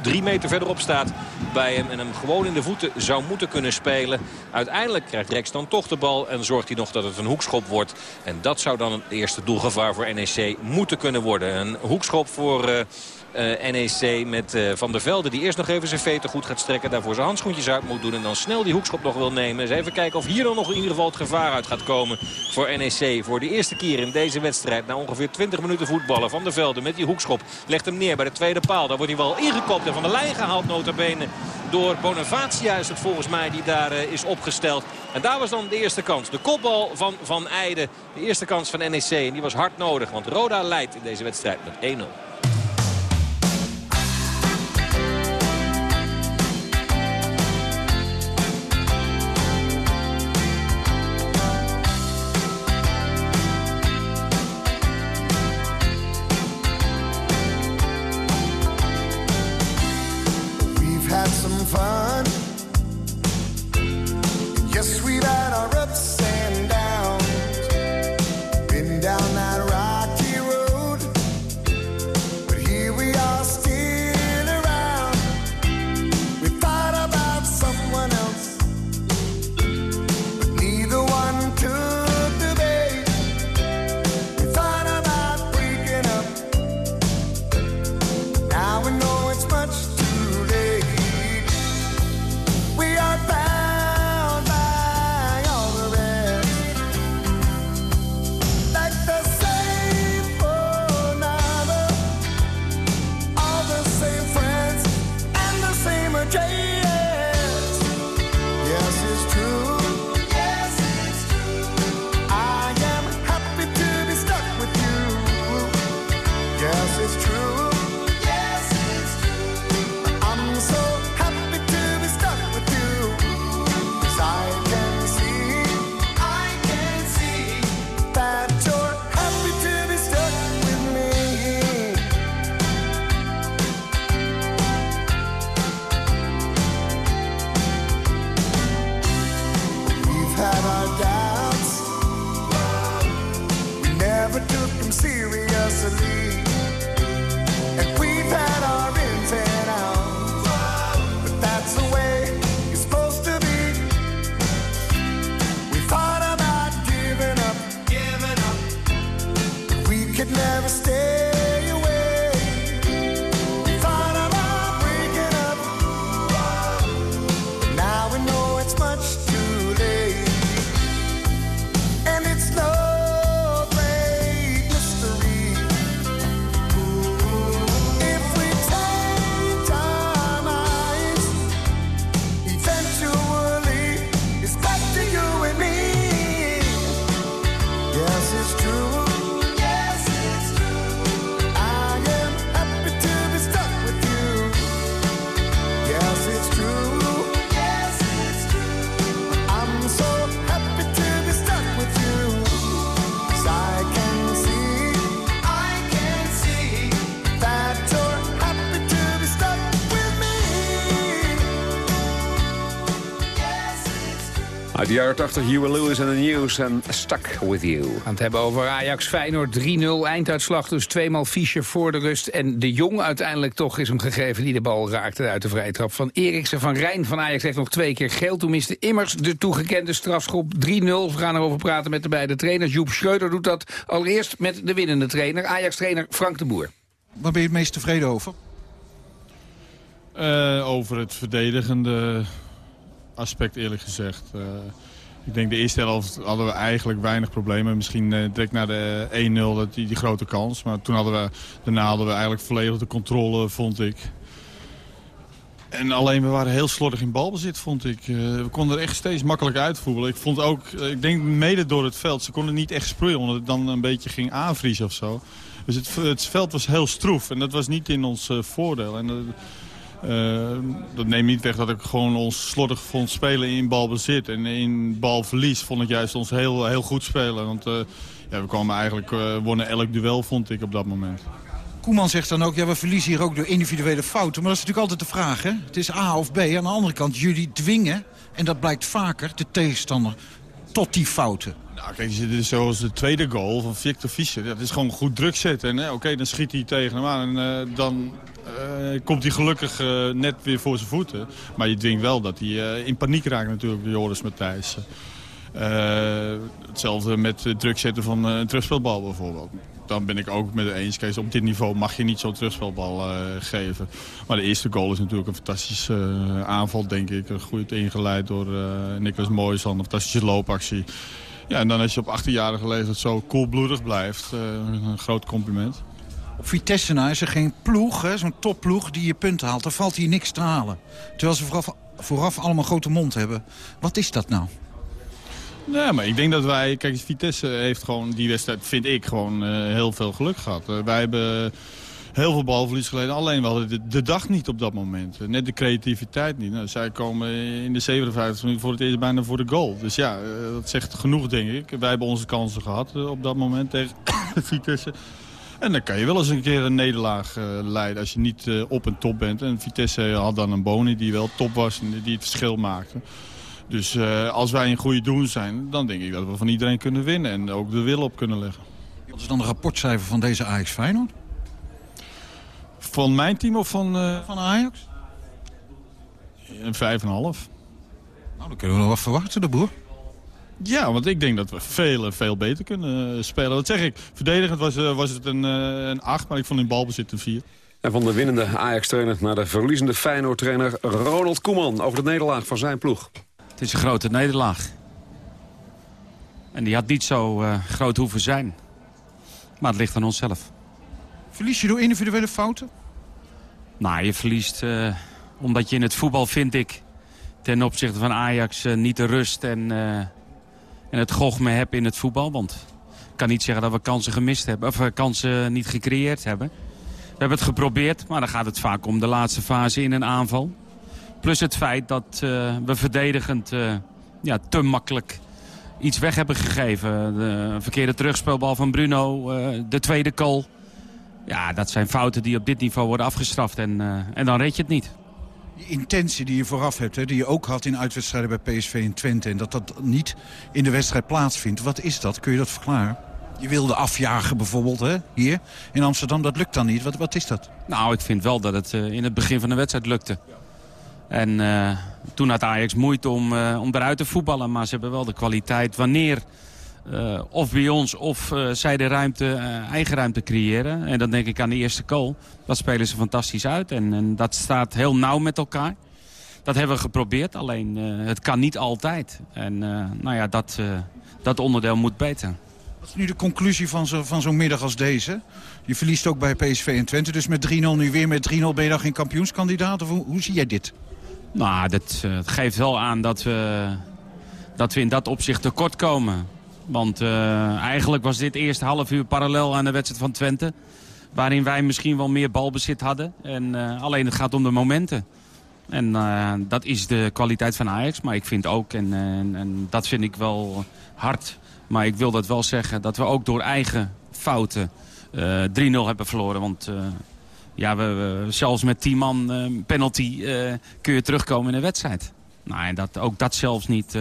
drie meter verderop staat bij hem. En hem gewoon in de voeten zou moeten kunnen spelen. Uiteindelijk krijgt Rex dan toch de bal. En zorgt hij nog dat het een hoekschop wordt. En dat zou dan het eerste doelgevaar voor NEC moeten kunnen worden. Een hoekschop voor... Uh, NEC met uh, Van der Velde. Die eerst nog even zijn veten goed gaat strekken. Daarvoor zijn handschoentjes uit moet doen. En dan snel die hoekschop nog wil nemen. Even kijken of hier dan nog in ieder geval het gevaar uit gaat komen voor NEC. Voor de eerste keer in deze wedstrijd. Na ongeveer 20 minuten voetballen. Van der Velde met die hoekschop legt hem neer bij de tweede paal. Daar wordt hij wel ingekopt en van de lijn gehaald notabene door Bonavacia is het volgens mij die daar uh, is opgesteld. En daar was dan de eerste kans. De kopbal van Van Eijden. De eerste kans van NEC. En die was hard nodig. Want Roda leidt in deze wedstrijd met 1-0. De jaren 80, Huey Lewis en the News en Stuck With You. We gaan het hebben over Ajax Feyenoord 3-0 einduitslag. Dus tweemaal Fischer voor de rust. En de Jong uiteindelijk toch is hem gegeven die de bal raakte uit de vrije trap van Eriksen. Van Rijn van Ajax heeft nog twee keer geel. Toen miste immers de toegekende strafschop 3-0. We gaan erover praten met de beide trainers. Joep Schreuder doet dat allereerst met de winnende trainer. Ajax-trainer Frank de Boer. Waar ben je het meest tevreden over? Eh, over het verdedigende aspect eerlijk gezegd. Eh, ik denk de eerste helft hadden we eigenlijk weinig problemen. Misschien eh, direct na de 1-0 dat die, die grote kans. Maar toen hadden we, daarna hadden we eigenlijk volledig de controle, vond ik. En alleen we waren heel slordig in balbezit, vond ik. Eh, we konden er echt steeds makkelijk uitvoeren. Ik vond ook, ik denk mede door het veld, ze konden niet echt sproeien, omdat het dan een beetje ging aanvriezen of zo. Dus het, het veld was heel stroef en dat was niet in ons voordeel. En, eh, dat neemt niet weg dat ik gewoon ons slordig vond spelen in balbezit. En in balverlies vond ik juist ons heel, heel goed spelen. Want eh, ja, we kwamen eigenlijk, eh, wonnen elk duel, vond ik op dat moment. Koeman zegt dan ook, ja, we verliezen hier ook door individuele fouten. Maar dat is natuurlijk altijd de vraag, hè? Het is A of B. Aan de andere kant, jullie dwingen, en dat blijkt vaker, de tegenstander tot die fouten. Nou, kijk, dit is zoals de tweede goal van Victor Fischer. Dat is gewoon goed druk zetten. En oké, dan schiet hij tegen hem aan. En eh, dan eh, komt hij gelukkig eh, net weer voor zijn voeten. Maar je dwingt wel dat hij in paniek raakt natuurlijk, Joris Matthijs. Hetzelfde met druk zetten van een terugspelbal bijvoorbeeld. dan ben ik ook met de eens. Kees, op dit niveau mag je niet zo'n terugspelbal geven. Maar de eerste goal is natuurlijk een fantastische aanval, denk ik. Goed ingeleid door Nicolas Mooijsan. Een fantastische loopactie. Ja, en dan als je op 18-jarige leeftijd zo koelbloedig blijft, een groot compliment. Op Vitesse nou is er geen ploeg, zo'n topploeg, die je punten haalt. Dan valt hier niks te halen. Terwijl ze vooraf, vooraf allemaal grote mond hebben. Wat is dat nou? Nee, maar ik denk dat wij... Kijk, Vitesse heeft gewoon die wedstrijd, vind ik, gewoon uh, heel veel geluk gehad. Uh, wij hebben heel veel balverlies geleden. Alleen wel de, de, dag niet op dat moment. Net de creativiteit niet. Nou, zij komen in de 57 minuten voor het eerst bijna voor de goal. Dus ja, uh, dat zegt genoeg, denk ik. Wij hebben onze kansen gehad op dat moment tegen Vitesse. En dan kan je wel eens een keer een nederlaag leiden als je niet op en top bent. En Vitesse had dan een Boni die wel top was en die het verschil maakte. Dus als wij een goede doen zijn, dan denk ik dat we van iedereen kunnen winnen. En ook de wil op kunnen leggen. Wat is dan de rapportcijfer van deze Ajax Feyenoord? Van mijn team of van... Uh... Van Ajax? Een 5,5. Nou, dan kunnen we nog wat verwachten, de boer. Ja, want ik denk dat we veel, veel beter kunnen spelen. Wat zeg ik? Verdedigend was, was het een, een 8, maar ik vond in balbezit een 4. En van de winnende Ajax-trainer naar de verliezende Feyenoord-trainer Ronald Koeman... over de nederlaag van zijn ploeg. Het is een grote nederlaag. En die had niet zo uh, groot hoeven zijn. Maar het ligt aan onszelf. Verlies je door individuele fouten? Nou, je verliest uh, omdat je in het voetbal, vind ik... ten opzichte van Ajax uh, niet de rust en, en het hebt in het voetbal. Want ik kan niet zeggen dat we kansen gemist hebben. Of kansen niet gecreëerd hebben. We hebben het geprobeerd, maar dan gaat het vaak om de laatste fase in een aanval. Plus het feit dat we verdedigend ja, te makkelijk iets weg hebben gegeven. De verkeerde terugspelbal van Bruno, de tweede goal. Ja, dat zijn fouten die op dit niveau worden afgestraft en, en dan red je het niet. Die intentie die je vooraf hebt, hè, die je ook had in uitwedstrijden bij PSV en Twente... en dat dat niet in de wedstrijd plaatsvindt, wat is dat? Kun je dat verklaren? Je wilde afjagen bijvoorbeeld hè, hier in Amsterdam, dat lukt dan niet. Wat, wat is dat? Nou, ik vind wel dat het in het begin van de wedstrijd lukte. En uh, toen had Ajax moeite om, om eruit te voetballen. Maar ze hebben wel de kwaliteit wanneer uh, of bij ons of zij de ruimte, eigen ruimte creëren. En dan denk ik aan de eerste goal. Dat spelen ze fantastisch uit. En, en dat staat heel nauw met elkaar. Dat hebben we geprobeerd, alleen het kan niet altijd. En nou ja, dat, dat onderdeel moet beter. Wat is nu de conclusie van zo'n van zo'n middag als deze? Je verliest ook bij PSV en Twente, dus met 3-0 nu weer met 3-0 ben je dan geen kampioenskandidaat? Of hoe, hoe zie jij dit? Nou, dat uh, geeft wel aan dat we, dat we in dat opzicht tekort komen. Want uh, eigenlijk was dit eerste half uur parallel aan de wedstrijd van Twente. Waarin wij misschien wel meer balbezit hadden. En, uh, alleen het gaat om de momenten. En dat is de kwaliteit van Ajax. Maar ik vind ook, en, en, dat vind ik wel hard... maar ik wil dat wel zeggen, dat we ook door eigen fouten 3-0 hebben verloren. Want ja, we, zelfs met 10 man penalty kun je terugkomen in de wedstrijd. Nou, en dat, ook dat zelfs niet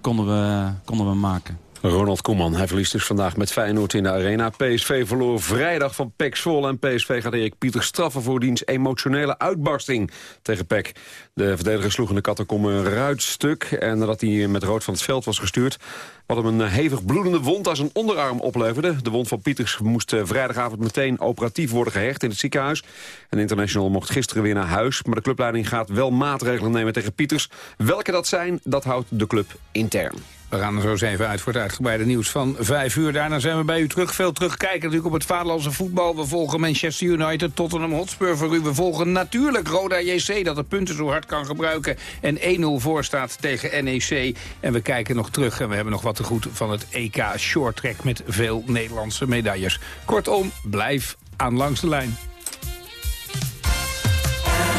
konden, we, konden we maken. Ronald Koeman, hij verliest dus vandaag met Feyenoord in de arena. PSV verloor vrijdag van PEC Zwolle en PSV gaat Erik Pieter straffen voor diens emotionele uitbarsting tegen PEC. De verdediger sloeg in de katakombe een ruitstuk en nadat hij met rood van het veld was gestuurd... wat hem een hevig bloedende wond aan zijn onderarm opleverde. De wond van Pieters moest vrijdagavond meteen operatief worden gehecht in het ziekenhuis. En International mocht gisteren weer naar huis, maar de clubleiding gaat wel maatregelen nemen tegen Pieters. Welke dat zijn, dat houdt de club intern. We gaan er zo eens even uit voor het uitgebreide nieuws van vijf uur. Daarna zijn we bij u terug. Veel terugkijken natuurlijk op het vaderlandse voetbal. We volgen Manchester United, Tottenham Hotspur voor u. We volgen natuurlijk Roda JC dat de punten zo hard kan gebruiken. En 1-0 voor staat tegen NEC. En we kijken nog terug en we hebben nog wat te goed van het EK Short Track... met veel Nederlandse medailles. Kortom, blijf aan langs de lijn.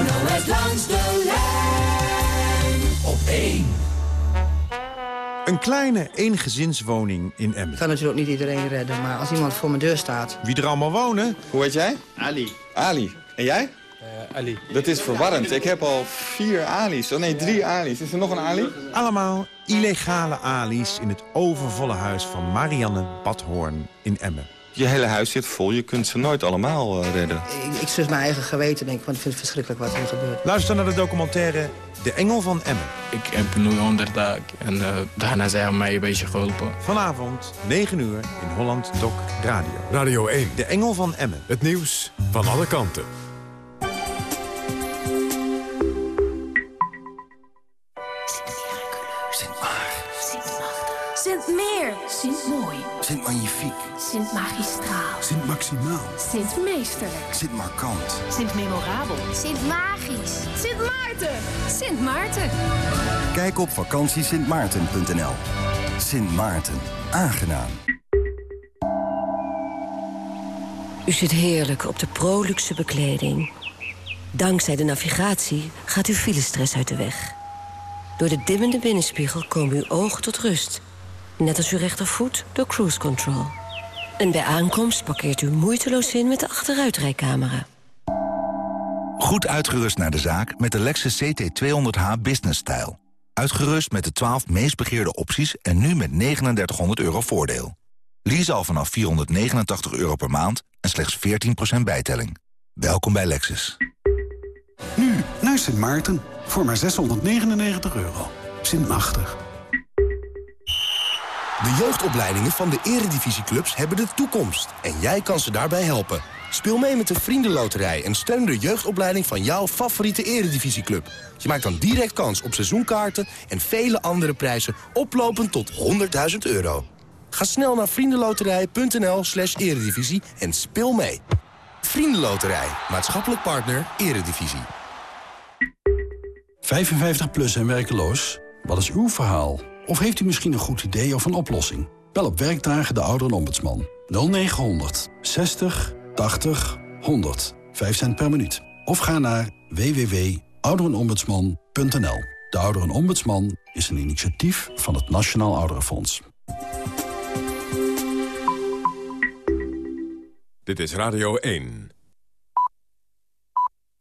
NOS langs de lijn op 1. Een kleine eengezinswoning in Emmen. Ik kan natuurlijk niet iedereen redden, maar als iemand voor mijn deur staat... Wie er allemaal wonen? Hoe heet jij? Ali. Ali. En jij? Uh, Ali. Dat is verwarrend. Ik heb al vier Ali's. Oh nee, drie Ali's. Is er nog een Ali? Allemaal illegale Ali's in het overvolle huis van Marianne Badhoorn in Emmen. Je hele huis zit vol, je kunt ze nooit allemaal eh, redden. Ik, ik zus mijn eigen geweten, denk ik, want ik vind het verschrikkelijk wat hier gebeurt. Luister naar de documentaire De Engel van Emmen. Ik heb nu onderdak en uh, daarna zijn we mij een beetje geholpen. Vanavond, 9 uur, in Holland Doc Radio. Radio 1. De Engel van Emmen. Het nieuws van alle kanten. Meer. Sint Mooi. Sint Magnifiek. Sint Magistraal. Sint Maximaal. Sint Meesterlijk. Sint Markant. Sint Memorabel. Sint Magisch. Sint Maarten. Sint Maarten. Kijk op vakantiesintmaarten.nl. Sint Maarten. Aangenaam. U zit heerlijk op de Proluxe bekleding. Dankzij de navigatie gaat uw filestress uit de weg. Door de dimmende binnenspiegel komen uw ogen tot rust... Net als uw rechtervoet door cruise control. En bij aankomst parkeert u moeiteloos in met de achteruitrijcamera. Goed uitgerust naar de zaak met de Lexus CT200h Business Style. Uitgerust met de 12 meest begeerde opties en nu met 3900 euro voordeel. Lease al vanaf 489 euro per maand en slechts 14% bijtelling. Welkom bij Lexus. Nu naar Sint Maarten voor maar 699 euro. Sint Machtig. De jeugdopleidingen van de eredivisieclubs hebben de toekomst. En jij kan ze daarbij helpen. Speel mee met de Vriendenloterij en steun de jeugdopleiding van jouw favoriete eredivisieclub. Je maakt dan direct kans op seizoenkaarten en vele andere prijzen oplopend tot 100.000 euro. Ga snel naar vriendenloterij.nl slash eredivisie en speel mee. Vriendenloterij, maatschappelijk partner, eredivisie. 55 plus en werkeloos? Wat is uw verhaal? Of heeft u misschien een goed idee of een oplossing? Bel op werkdagen de ouderenombudsman 0900 60 80 100. 5 cent per minuut. Of ga naar www.ouderenombudsman.nl. De Ouderenombudsman is een initiatief van het Nationaal Ouderenfonds. Dit is Radio 1.